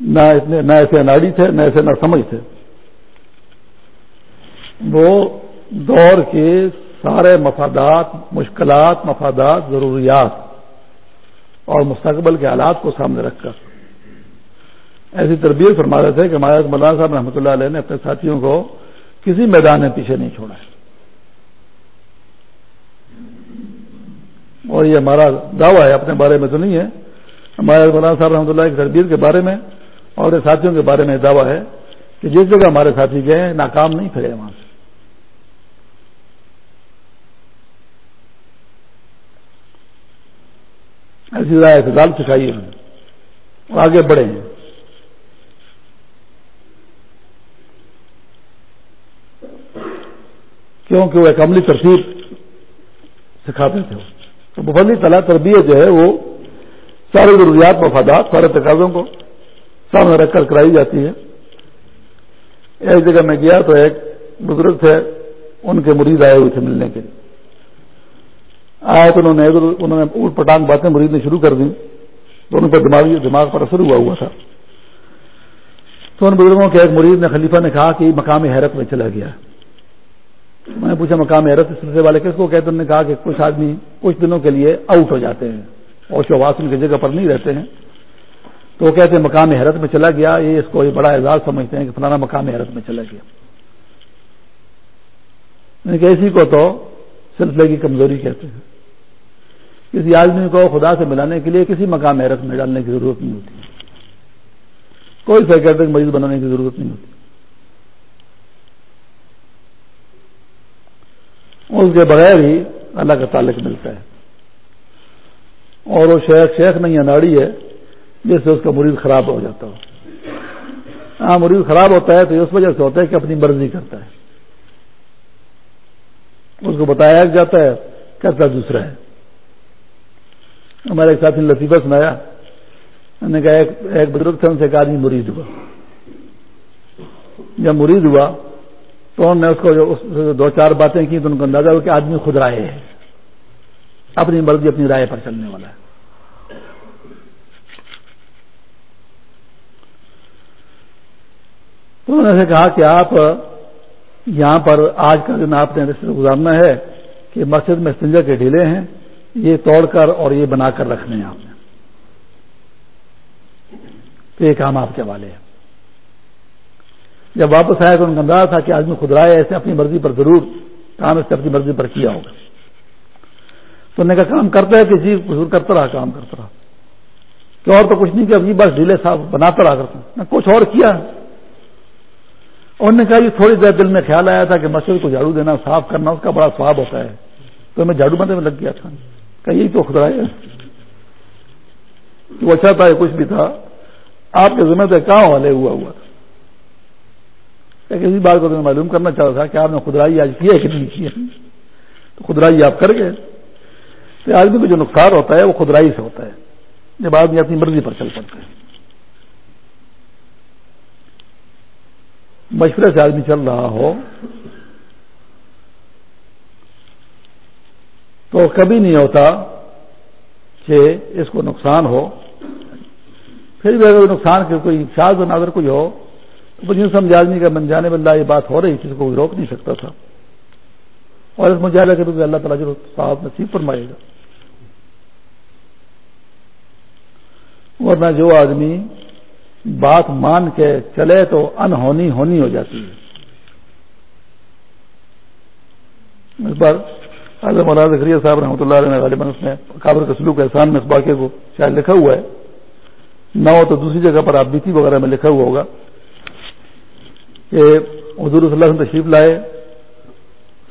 نہ اتنے نہ ایسے اناڑی تھے، نہ ایسے نہ سمجھ تھے۔ وہ دور کے سارے مفادات، مشکلات، مفادات، ضروریات اور مستقبل کے حالات کو سامنے رکھ کر۔ ایسی تربیت فرما رہے تھے کہ ہمارے مولانا صاحب رحمۃ اللہ علیہ نے اپنے ساتھیوں کو کسی میدان میں پیچھے نہیں چھوڑا ہے۔ اور یہ ہمارا دعویٰ ہے، اپنے بارے میں تو نہیں ہے۔ ہمارے مولانا صاحب رحمۃ اللہ کی تربیت کے بارے میں اور ساتھیوں کے بارے میں دعویٰ ہے کہ جس جگہ ہمارے ساتھی گئے، ناکام نہیں پھرے وہاں سے۔ ایسی رائے اعتدال سکھائی انہوں نے۔ اور آگے بڑھے ہیں کیونکہ وہ ایک عملی ترتیب سکھاتے تھے۔ تو مفلی تلا تربیت جو ہے وہ سارے ضروریات، مفادات، سارے تقاضوں کو سامنے رکھ کر کرائی جاتی ہے۔ ایک جگہ میں گیا تو ایک بزرگ تھے، ان کے مریض آئے ہوئے تھے ملنے کے لیے۔ آئے تو انہوں نے انہوں نے اوٹ پٹانگ باتیں مریض نے شروع کر دی، تو ان پر دماغی دماغ پر اثر ہوا ہوا تھا۔ تو ان بزرگوں کے ایک مریض نے خلیفہ نے کہا کہ مقامی حیرت میں چلا گیا۔ میں نے پوچھا، مقامی حیرت سلسلے والے کس کو کہتے انہوں نے کہا کہ کچھ آدمی کچھ دنوں کے لیے آؤٹ ہو جاتے ہیں اور شواس ان کی جگہ پر نہیں رہتے ہیں۔ تو وہ کہتے ہیں مقام حیرت میں چلا گیا۔ یہ اس کو بڑا اعزاز سمجھتے ہیں کہ فلانا مقام حیرت میں چلا گیا۔ یعنی اسی کو تو سلسلے کی کمزوری کہتے ہیں۔ کسی آدمی کو خدا سے ملانے کے لیے کسی مقام حیرت میں ڈالنے کی ضرورت نہیں ہوتی۔ کوئی سیکٹرک مریض بنانے کی ضرورت نہیں ہوتی۔ اس کے بغیر ہی اللہ کا تعلق ملتا ہے۔ اور وہ شیخ شیخ نہیں، اناڑی ہے، جس سے اس کا مریض خراب ہو جاتا ہو۔ ہاں مریض خراب ہوتا ہے تو اس وجہ سے ہوتا ہے کہ اپنی مرضی کرتا ہے۔ اس کو بتایا جاتا ہے، کرتا دوسرا ہے۔ ہمارے ایک ساتھی نے لطیفہ سنایا۔ نے کہا، ایک ایک بزرگ تھے، ان سے ایک آدمی مرید ہوا۔ جب مرید ہوا، تو انہوں نے اس کو جو دو چار باتیں کی تو ان کو اندازہ ہوا کہ آدمی خود رائے ہے۔ اپنی مرضی، اپنی رائے پر چلنے والا ہے۔ تو انہوں نے کہا کہ آپ یہاں پر آج کا دن آپ نے گزارنا ہے کہ مسجد میں سنجر کے ڈھیلے ہیں۔ یہ توڑ کر اور یہ بنا کر رکھنے ہیں آپ نے۔ تو یہ کام آپ کے حوالے ہے جب واپس آیا تو ان کا اندازہ تھا کہ آدمی خود رائے ایسے اپنی مرضی پر ضرور کام اس سے اپنی مرضی پر کیا ہوگا۔ تو نے کہا، کام کرتا ہے کہ جی کرتا رہا، کام کرتا رہا۔ کہ اور تو کچھ نہیں کہ ابھی جی، بس ڈھیلے صاحب بناتا رہا کرتا میں کچھ اور کیا۔ انہوں نے کہا، یہ تھوڑی دیر دل میں خیال آیا تھا کہ مسجد کو جھاڑو دینا، صاف کرنا، اس کا بڑا سواب ہوتا ہے۔ تو میں جھاڑو بندے میں لگ گیا تھا۔ کہ یہی تو خدا ہے۔ وہ اچھا تھا کچھ بھی تھا۔ آپ کے ذمہ سے کہاں والے ہوا ہوا تھا؟ کسی بات کو تمہیں معلوم کرنا چاہتا تھا کہ آپ نے خدرائی آج کیا کہ نہیں کیا تو خدرائی آپ کر گئے۔ تو آدمی کو جو نقصان ہوتا ہے، وہ خدرائی سے ہوتا ہے۔ جب آدمی اپنی مرضی پر چل پڑتا ہے۔ مشورے سے آدمی چل رہا ہو۔ تو کبھی نہیں ہوتا کہ اس کو نقصان ہو۔ پھر بھی اگر نقصان کے کوئی شاذ و نظر کوئی ہو تو جن سمجھ آدمی کا من جانے والا یہ بات ہو رہی تھی کو روک نہیں سکتا تھا۔ اور اس مجھے کہ اللہ تعالیٰ جو صاحب نصیب فرمائے گا۔ ورنہ جو آدمی بات مان کے چلے تو انہونی ہونی ہو جاتی ہے۔ اس بار حضرت مولانا ذکریہ صاحب رحمۃ اللہ علیہ غالباً اس نے کابر کے سلوک احسان میں اس واقعے کو شاید لکھا ہوا ہے۔ نہ ہو تو دوسری جگہ پر آپ بیتی وغیرہ میں لکھا ہوا ہوگا۔ کہ حضور صلی اللہ علیہ وسلم تشریف لائے،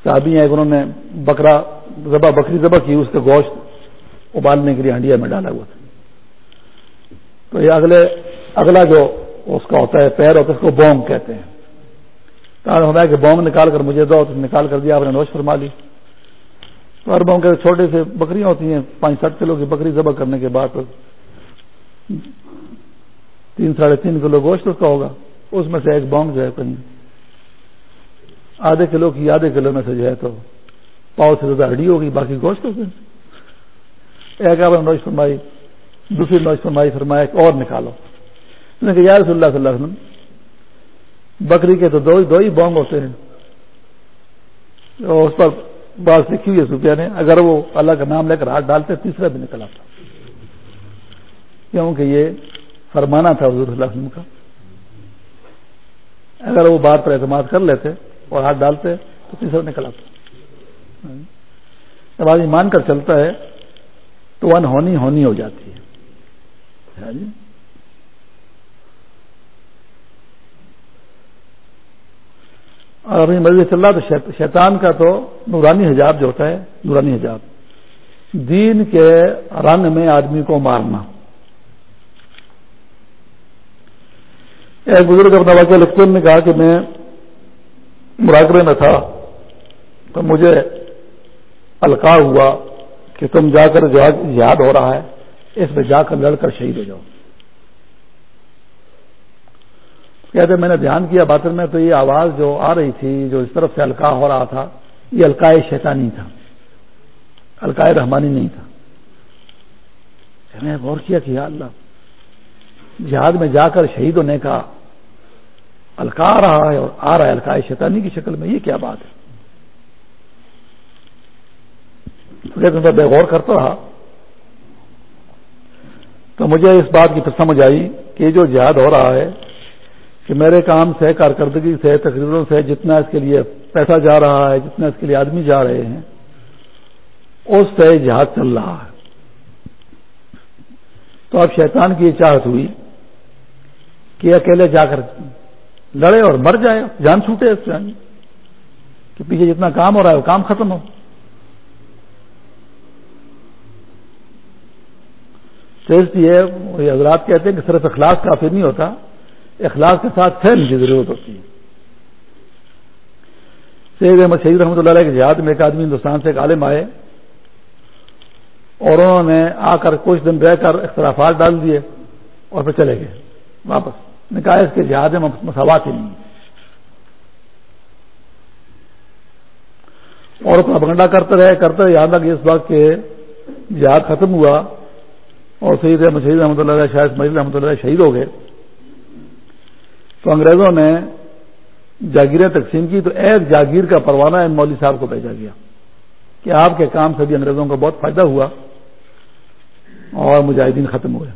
صحابی ہیں، انہوں نے بکرا ذبح، بکری ذبح کی، اس کے گوشت ابالنے کے لیے ہنڈیا میں ڈالا ہوا تھا۔ تو یہ اگلے، اگلا جو اس کا ہوتا ہے پیر ہوتا ہے اس کو بونگ کہتے ہیں۔ ہوتا ہے کہ بونگ نکال کر مجھے دو، تو نکال کر دیا، آپ نے نوش فرما لی۔ تو کے چھوٹے سے بکریاں ہوتی ہیں، پانچ سات کلو کی بکری ذبح کرنے کے بعد تین ساڑھے تین کلو گوشت اس کا ہوگا، اس میں سے ایک بونگ جو ہے کہیں آدھے کلو کی آدھے کلو میں سے جو ہے تو پاؤ سے زیادہ ہڈی ہوگی، باقی گوشت ہوگی ایک آپ نے نوش فرمائی، دوسری نوش فرمائی، فرمایا ایک اور نکالو۔ نے کہا، یا رسول اللہ صلی اللہ علیہ وسلم، بکری کے تو دو دو ہی بونگ ہوتے ہیں۔ اس پر بات لکھی ہوئی ہے نے اگر وہ اللہ کا نام لے کر ہاتھ ڈالتے، تیسرا بھی نکل آتا۔ کیونکہ یہ فرمانا تھا حضور صلی اللہ علیہ وسلم کا۔ اگر وہ بات پر اعتماد کر لیتے اور ہاتھ ڈالتے، تو تیسرا نکل آتا۔ جب آدمی مان کر چلتا ہے، تو انہونی ہونی ہو جاتی ہے۔ جی ہاں جی اور اپنی مرضی چل رہا تو شیطان کا تو نورانی حجاب جو ہوتا ہے، نورانی حجاب۔ دین کے رنگ میں آدمی کو مارنا۔ ایک بزرگ اپنا واقعہ لکھتے نے کہا کہ میں مراقبے میں تھا تو مجھے الکا ہوا کہ تم جا کر یاد ہو رہا ہے، اس میں جا کر لڑ کر شہید ہو جاؤ۔ کہتے میں نے دھیان کیا باطن میں تو یہ آواز جو آ رہی تھی، جو اس طرف سے الکا ہو رہا تھا، یہ الکائے شیطانی تھا۔ الکائے رحمانی نہیں تھا۔ میں غور کیا کہ اللہ، جہاد میں جا کر شہید ہونے کا الکا آ رہا ہے اور آ رہا ہے الکائے شیطانی کی شکل میں، یہ کیا بات ہے؟ میں بے غور کرتا رہا۔ تو مجھے اس بات کی پھر سمجھ آئی کہ جو جہاد ہو رہا ہے کہ میرے کام سے کارکردگی سے تقریروں سے جتنا اس کے لیے پیسہ جا رہا ہے، جتنا اس کے لیے آدمی جا رہے ہیں، اس سے جہاد چل رہا ہے۔ تو اب شیطان کی یہ چاہت ہوئی کہ اکیلے جا کر لڑے اور مر جائے، جان چھوٹے اس سے کہ پیچھے جتنا کام ہو رہا ہے وہ کام ختم ہو۔ تو اس لیے حضرات کہتے ہیں کہ صرف اخلاق کافی نہیں ہوتا۔ اخلاق کے ساتھ پھیلنے کی ضرورت ہوتی ہے۔ سید احمد شہید رحمۃ اللہ علیہ کے جہاد میں ایک آدمی ہندوستان سے ایک عالم آئے اور انہوں نے آ کر کچھ دن رہ کر اختلافات ڈال دیے اور پھر چلے گئے۔ واپس۔ نے کہا اس کے جہاد میں مساوات ہی نہیں۔ اور اپنا بگنڈا کرتے رہے کرتے رہے یہاں تک اس وقت کے جہاد ختم ہوا اور سید احمد شہید رحمۃ اللہ علیہ شاید مجید رحمۃ اللہ شہید ہو گئے۔ تو انگریزوں نے جاگیریں تقسیم کی تو ایک جاگیر کا پروانہ مولوی صاحب کو بھیجا گیا کہ آپ کے کام سے بھی انگریزوں کو بہت فائدہ ہوا اور مجاہدین ختم ہوئے۔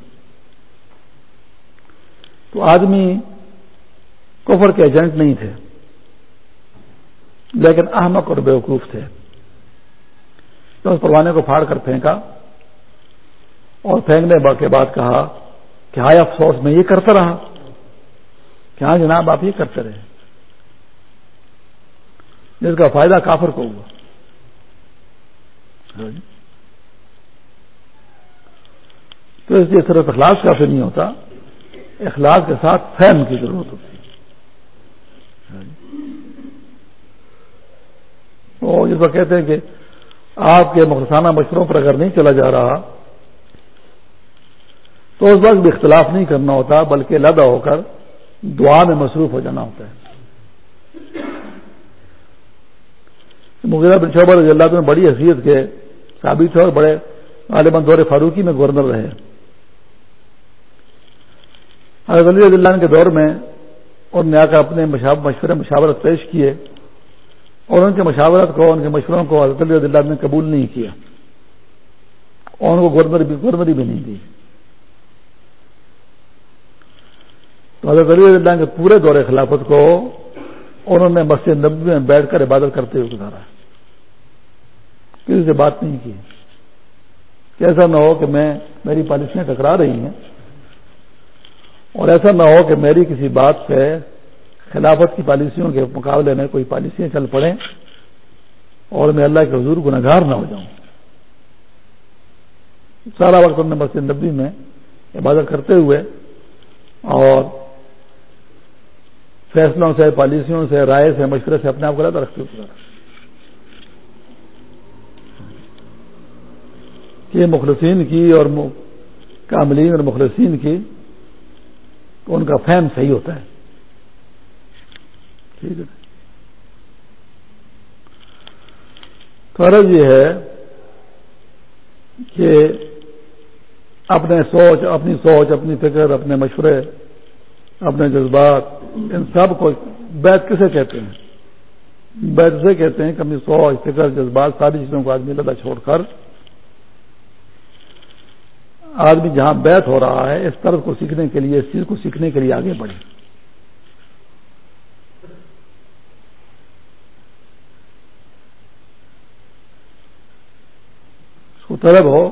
تو آدمی کفر کے ایجنٹ نہیں تھے، لیکن احمق اور بیوقوف تھے۔ تو اس پروانے کو پھاڑ کر پھینکا اور پھینکنے کے بعد کہا کہ ہائے افسوس میں یہ کرتا رہا۔ کہ ہاں جناب، آپ یہ کرتے رہے۔ جس کا فائدہ کافر کو ہوا۔ ہاں جی۔ تو اس لیے صرف اخلاص کافی نہیں ہوتا اخلاق کے ساتھ فہم کی ضرورت ہوتی۔ وہ جس کو کہتے ہیں کہ آپ کے مختصانہ مشوروں پر اگر نہیں چلا جا رہا، تو اس وقت بھی اختلاف نہیں کرنا ہوتا، بلکہ لدا ہو کر دعا میں مصروف ہو جانا ہوتا ہے۔ مغیرہ بن شعبہ رضی اللہ میں بڑی حیثیت کے ثابت تھے اور بڑے غالباً دور فاروقی میں گورنر رہے۔ حضرت علی رضی اللہ کے دور میں انہوں نے آ کر اپنے مشورے، مشاورت پیش کیے اور ان کے مشاورت کو، ان کے مشوروں کو حضرت علی رضی اللہ نے قبول نہیں کیا۔ اور ان کو گورنر بھی گورنری بھی نہیں دی۔ تو حضرت علی اللہ کے پورے دور خلافت کو انہوں نے مسجد نبی میں بیٹھ کر عبادت کرتے ہوئے گزارا کسی سے بات نہیں کی۔ کہ ایسا نہ ہو کہ میں میری پالیسیاں ٹکرا رہی ہیں اور ایسا نہ ہو کہ میری کسی بات پہ خلافت کی پالیسیوں کے مقابلے میں کوئی پالیسیاں چل پڑیں اور میں اللہ کے حضور گناگار نہ ہو جاؤں۔ سارا وقت ہم نے مسجد نبی میں عبادت کرتے ہوئے اور فیصلوں سے، پالیسیوں سے، رائے سے، مشورے سے اپنے آپ کو رہتا رکھتے ہوئے کہ مخلصین کی اور کاملین اور مخلصین کی تو ان کا فہم صحیح ہوتا ہے۔ ٹھیک ہے۔ فرض یہ ہے کہ اپنے سوچ، اپنی سوچ، اپنی فکر، اپنے مشورے اپنے جذبات، ان سب کو بیت کسے کہتے ہیں؟ بیت سے کہتے ہیں کہ اپنی سوچ فکر، جذبات، ساری چیزوں کو آدمی لدا چھوڑ کر آدمی جہاں بیت ہو رہا ہے، اس طرف کو سیکھنے کے لیے، اس چیز کو سیکھنے کے لیے آگے بڑھے اس کو طلب ہو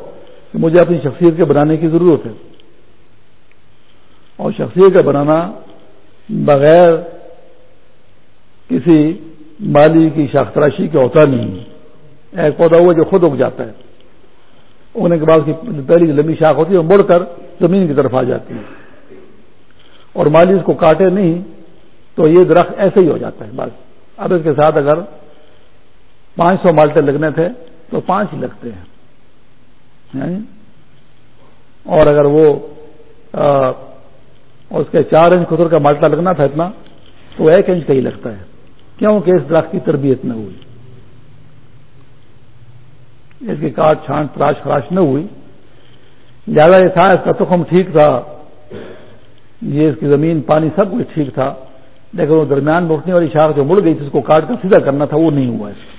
کہ مجھے اپنی شخصیت کے بنانے کی ضرورت ہے۔ اور شخصیت کا بنانا بغیر کسی مالی کی شاخ تراشی کا ہوتا نہیں۔ ایک پودا ہوا جو خود اگ جاتا ہے۔ اگنے کے بعد پہلی لمبی شاخ ہوتی ہے وہ مڑ کر زمین کی طرف آ جاتی ہے۔ اور مالی اس کو کاٹے نہیں تو یہ درخت ایسے ہی ہو جاتا ہے بس۔ اب اس کے ساتھ اگر پانچ سو مالٹے لگنے تھے تو پانچ ہی لگتے ہیں۔ یعنی اور اگر وہ اس کے چار انچ خطر کا مالٹا لگنا تھا اتنا تو ایک انچ کا ہی لگتا ہے۔ کیونکہ اس درخت کی تربیت نہ ہوئی۔ اس کی کاٹ چھانٹ تراش خراش نہ ہوئی۔ زیادہ یہ تھا، اس کا تخم ٹھیک تھا۔ یہ اس کی زمین، پانی سب کچھ ٹھیک تھا۔ لیکن وہ درمیان میں اٹھنے والی شاخ جو مڑ گئی تھی، اس کو کاٹ کر سیدھا کرنا تھا، وہ نہیں ہوا۔ اس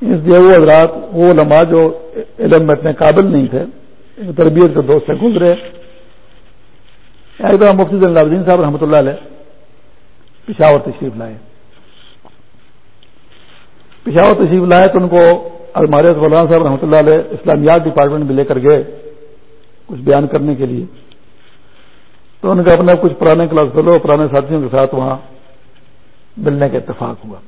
اس لیے وہ حضرات، وہ لمحہ جو علم میں اتنے قابل نہیں تھے تربیت کے دوست سے گزرے۔ ایک دم مفتی الدین صاحب رحمۃ اللہ علیہ پشاور تشریف لائے۔ پشاور تشریف لائے تو ان کو المارے مولانا صاحب رحمۃ اللہ علیہ اسلامیات ڈپارٹمنٹ میں لے کر گئے کچھ بیان کرنے کے لیے۔ تو ان کا اپنا کچھ پرانے کلاس فیلو پرانے ساتھیوں کے ساتھ وہاں ملنے کا اتفاق ہوا۔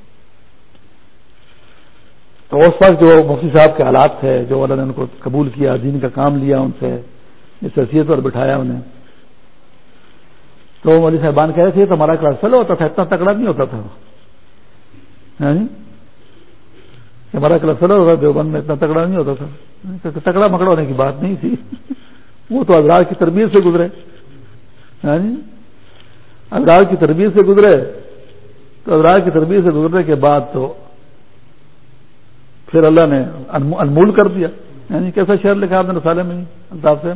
تو اس وقت جو مفتی صاحب کے حالات تھے، جو اللہ نے ان کو قبول کیا، دین کا کام لیا ان سے، اس حیثیت پر بٹھایا انہیں۔ تو مودی صاحبان کہہ رہے تھے تو ہمارا کلاس ہوتا تھا، اتنا تکڑا نہیں ہوتا تھا۔ ہاں جی؟ ہمارا کلب فیلو ہوتا دیوبند میں اتنا تکڑا نہیں ہوتا تھا۔ تکڑا مکڑا ہونے کی بات نہیں تھی۔ وہ تو ادرار کی تربیت سے گزرے۔ ہاں جی؟ ادرار کی تربیت سے گزرے۔ تو ادرار کی تربیت سے گزرنے کے بعد تو پھر اللہ نے انمول کر دیا یعنی کیسا شہر لکھا آپ نے رسالے میں الطاف سے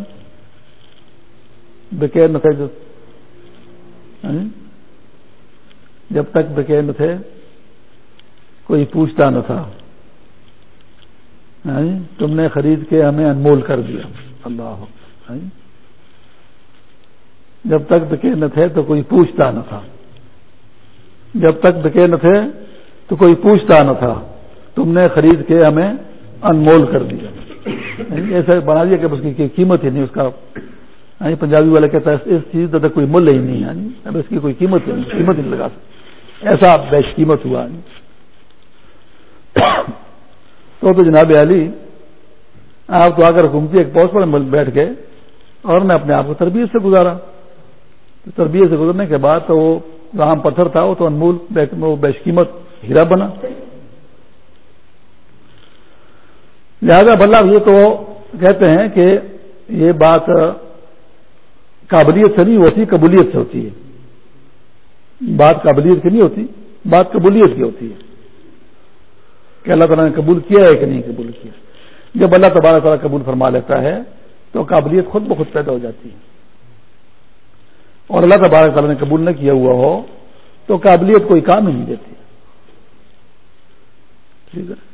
بکیر نہ تھے جی؟ جب تک بکیر نہ تھے کوئی پوچھتا نہ تھا جی؟ تم نے خرید کے ہمیں انمول کر دیا اللہ جی؟ جب تک بکے نہ تھے تو کوئی پوچھتا نہ تھا جب تک بکے نہ تھے تو کوئی پوچھتا نہ تھا تم نے خرید کے ہمیں انمول کر دیا۔ یعنی ایسا بنا دیا کہ اس کی قیمت ہی نہیں، اس کا یعنی پنجابی والا کہتا ہے اس چیز کا کوئی مل ہی نہیں یعنی اب اس کی کوئی قیمت ہی نہیں، قیمت ہی نہیں لگا سکتے۔ ایسا بیش قیمت ہوا۔ تو تو جناب علی، آپ تو آ کر حکومتی ایک پوسٹ پر بیٹھ گئے اور میں اپنے آپ کو تربیت سے گزارا۔ تربیت سے گزرنے کے بعد تو وہ رام پتھر تھا، وہ تو انمول بیش قیمت ہیرا بنا۔ لہذا بلّہ یہ تو کہتے ہیں کہ یہ بات قابلیت سے نہیں ہوتی، قبولیت سے ہوتی ہے۔ بات قابلیت کی نہیں ہوتی، بات قبولیت کی ہوتی ہے۔ کہ اللہ تعالیٰ نے قبول کیا ہے کہ نہیں قبول کیا۔ جب اللہ تبارک تعالیٰ قبول فرما لیتا ہے تو قابلیت خود بخود پیدا ہو جاتی ہے۔ اور اللہ تبارک تعالیٰ نے قبول نہ کیا ہوا ہو تو قابلیت کوئی کام ہی نہیں دیتی۔ ٹھیک ہے۔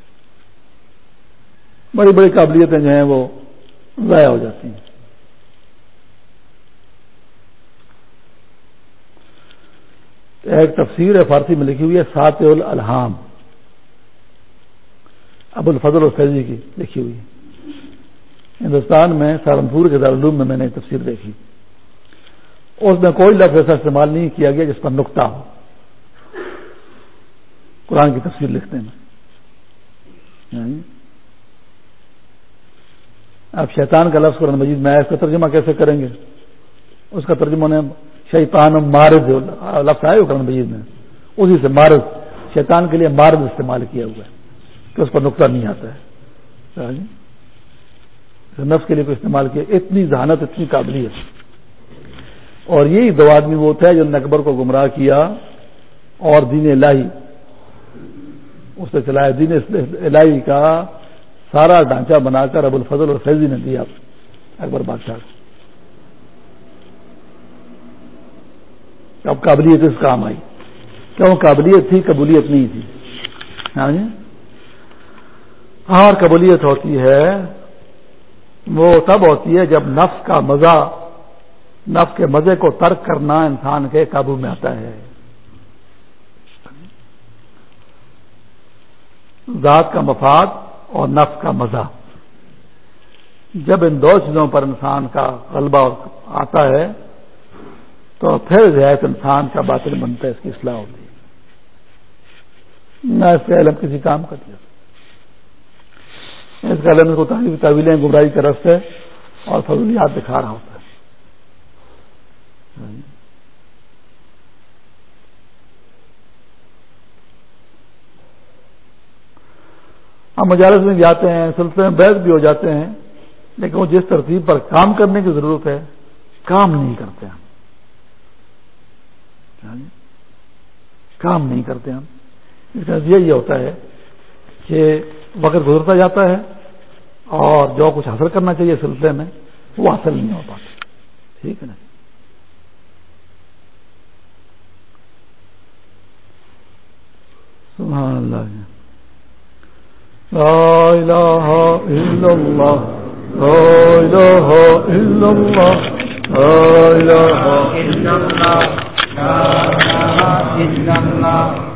بڑی بڑی قابلیتیں جو ہیں وہ ضائع ہو جاتی ہیں۔ ایک تفسیر ہے فارسی میں لکھی ہوئی ہے سات الحام ابو الفضل الفیضی کی لکھی ہوئی ہندوستان میں سہارنپور کے دارالعلوم میں میں نے تفسیر دیکھی۔ اس میں کوئی لفظ ایسا استعمال نہیں کیا گیا جس پر نقطہ ہو۔ قرآن کی تفسیر لکھنے میں یعنی اب شیطان کا لفظ قرآن مجید میں آیا، اس کا ترجمہ کیسے کریں گے؟ اس کا ترجمہ نے شیطان مارد لفظ آئے قرآن مجید میں، اسی سے مارد، شیطان کے لیے مارد استعمال کیا ہوا ہے، کہ اس پر نقطہ نہیں آتا ہے۔ ہاں جی؟ نفس کے لیے کوئی استعمال کیا، اتنی ذہانت، اتنی قابلیت۔ اور یہی دو آدمی وہ تھا جو اکبر کو گمراہ کیا اور دین الہی، اس نے چلایا دین الہی کا سارا ڈھانچہ بنا کر ابو الفضل اور فیضی نے دیا اکبر بادشاہ کو۔ اب قابلیت اس کام آئی؟ کیوں قابلیت تھی، قبولیت نہیں تھی؟ ہاں جی؟ اور قبولیت ہوتی ہے، وہ تب ہوتی ہے جب نفس کا مزہ، نفس کے مزے کو ترک کرنا انسان کے قابو میں آتا ہے۔ ذات کا مفاد اور نفس کا مزہ۔ جب ان دو چیزوں پر انسان کا غلبہ آتا ہے، تو پھر رعایت انسان کا باطل بنتا ہے، اس کی اصلاح ہوتی ہے۔ نہ اس کا علم کسی کام کا دیا اس کا علم کو تعویلیں گمراہی کا رستے اور فضولیات دکھا رہا ہوتا ہے۔ ہم مجالس میں جاتے ہیں، سلسلے میں بیس بھی ہو جاتے ہیں، لیکن وہ جس ترتیب پر کام کرنے کی ضرورت ہے، کام نہیں کرتے ہم۔ کام نہیں کرتے ہم۔ اس کا یہ ہوتا ہے کہ وقت گزرتا جاتا ہے اور جو کچھ حاصل کرنا چاہیے سلسلے میں، وہ حاصل نہیں ہو پاتا۔ ٹھیک ہے نا؟ سبحان اللہ۔ لا إله إلا الله. لا إله إلا الله. لا إله إلا الله. لا إله إلا الله.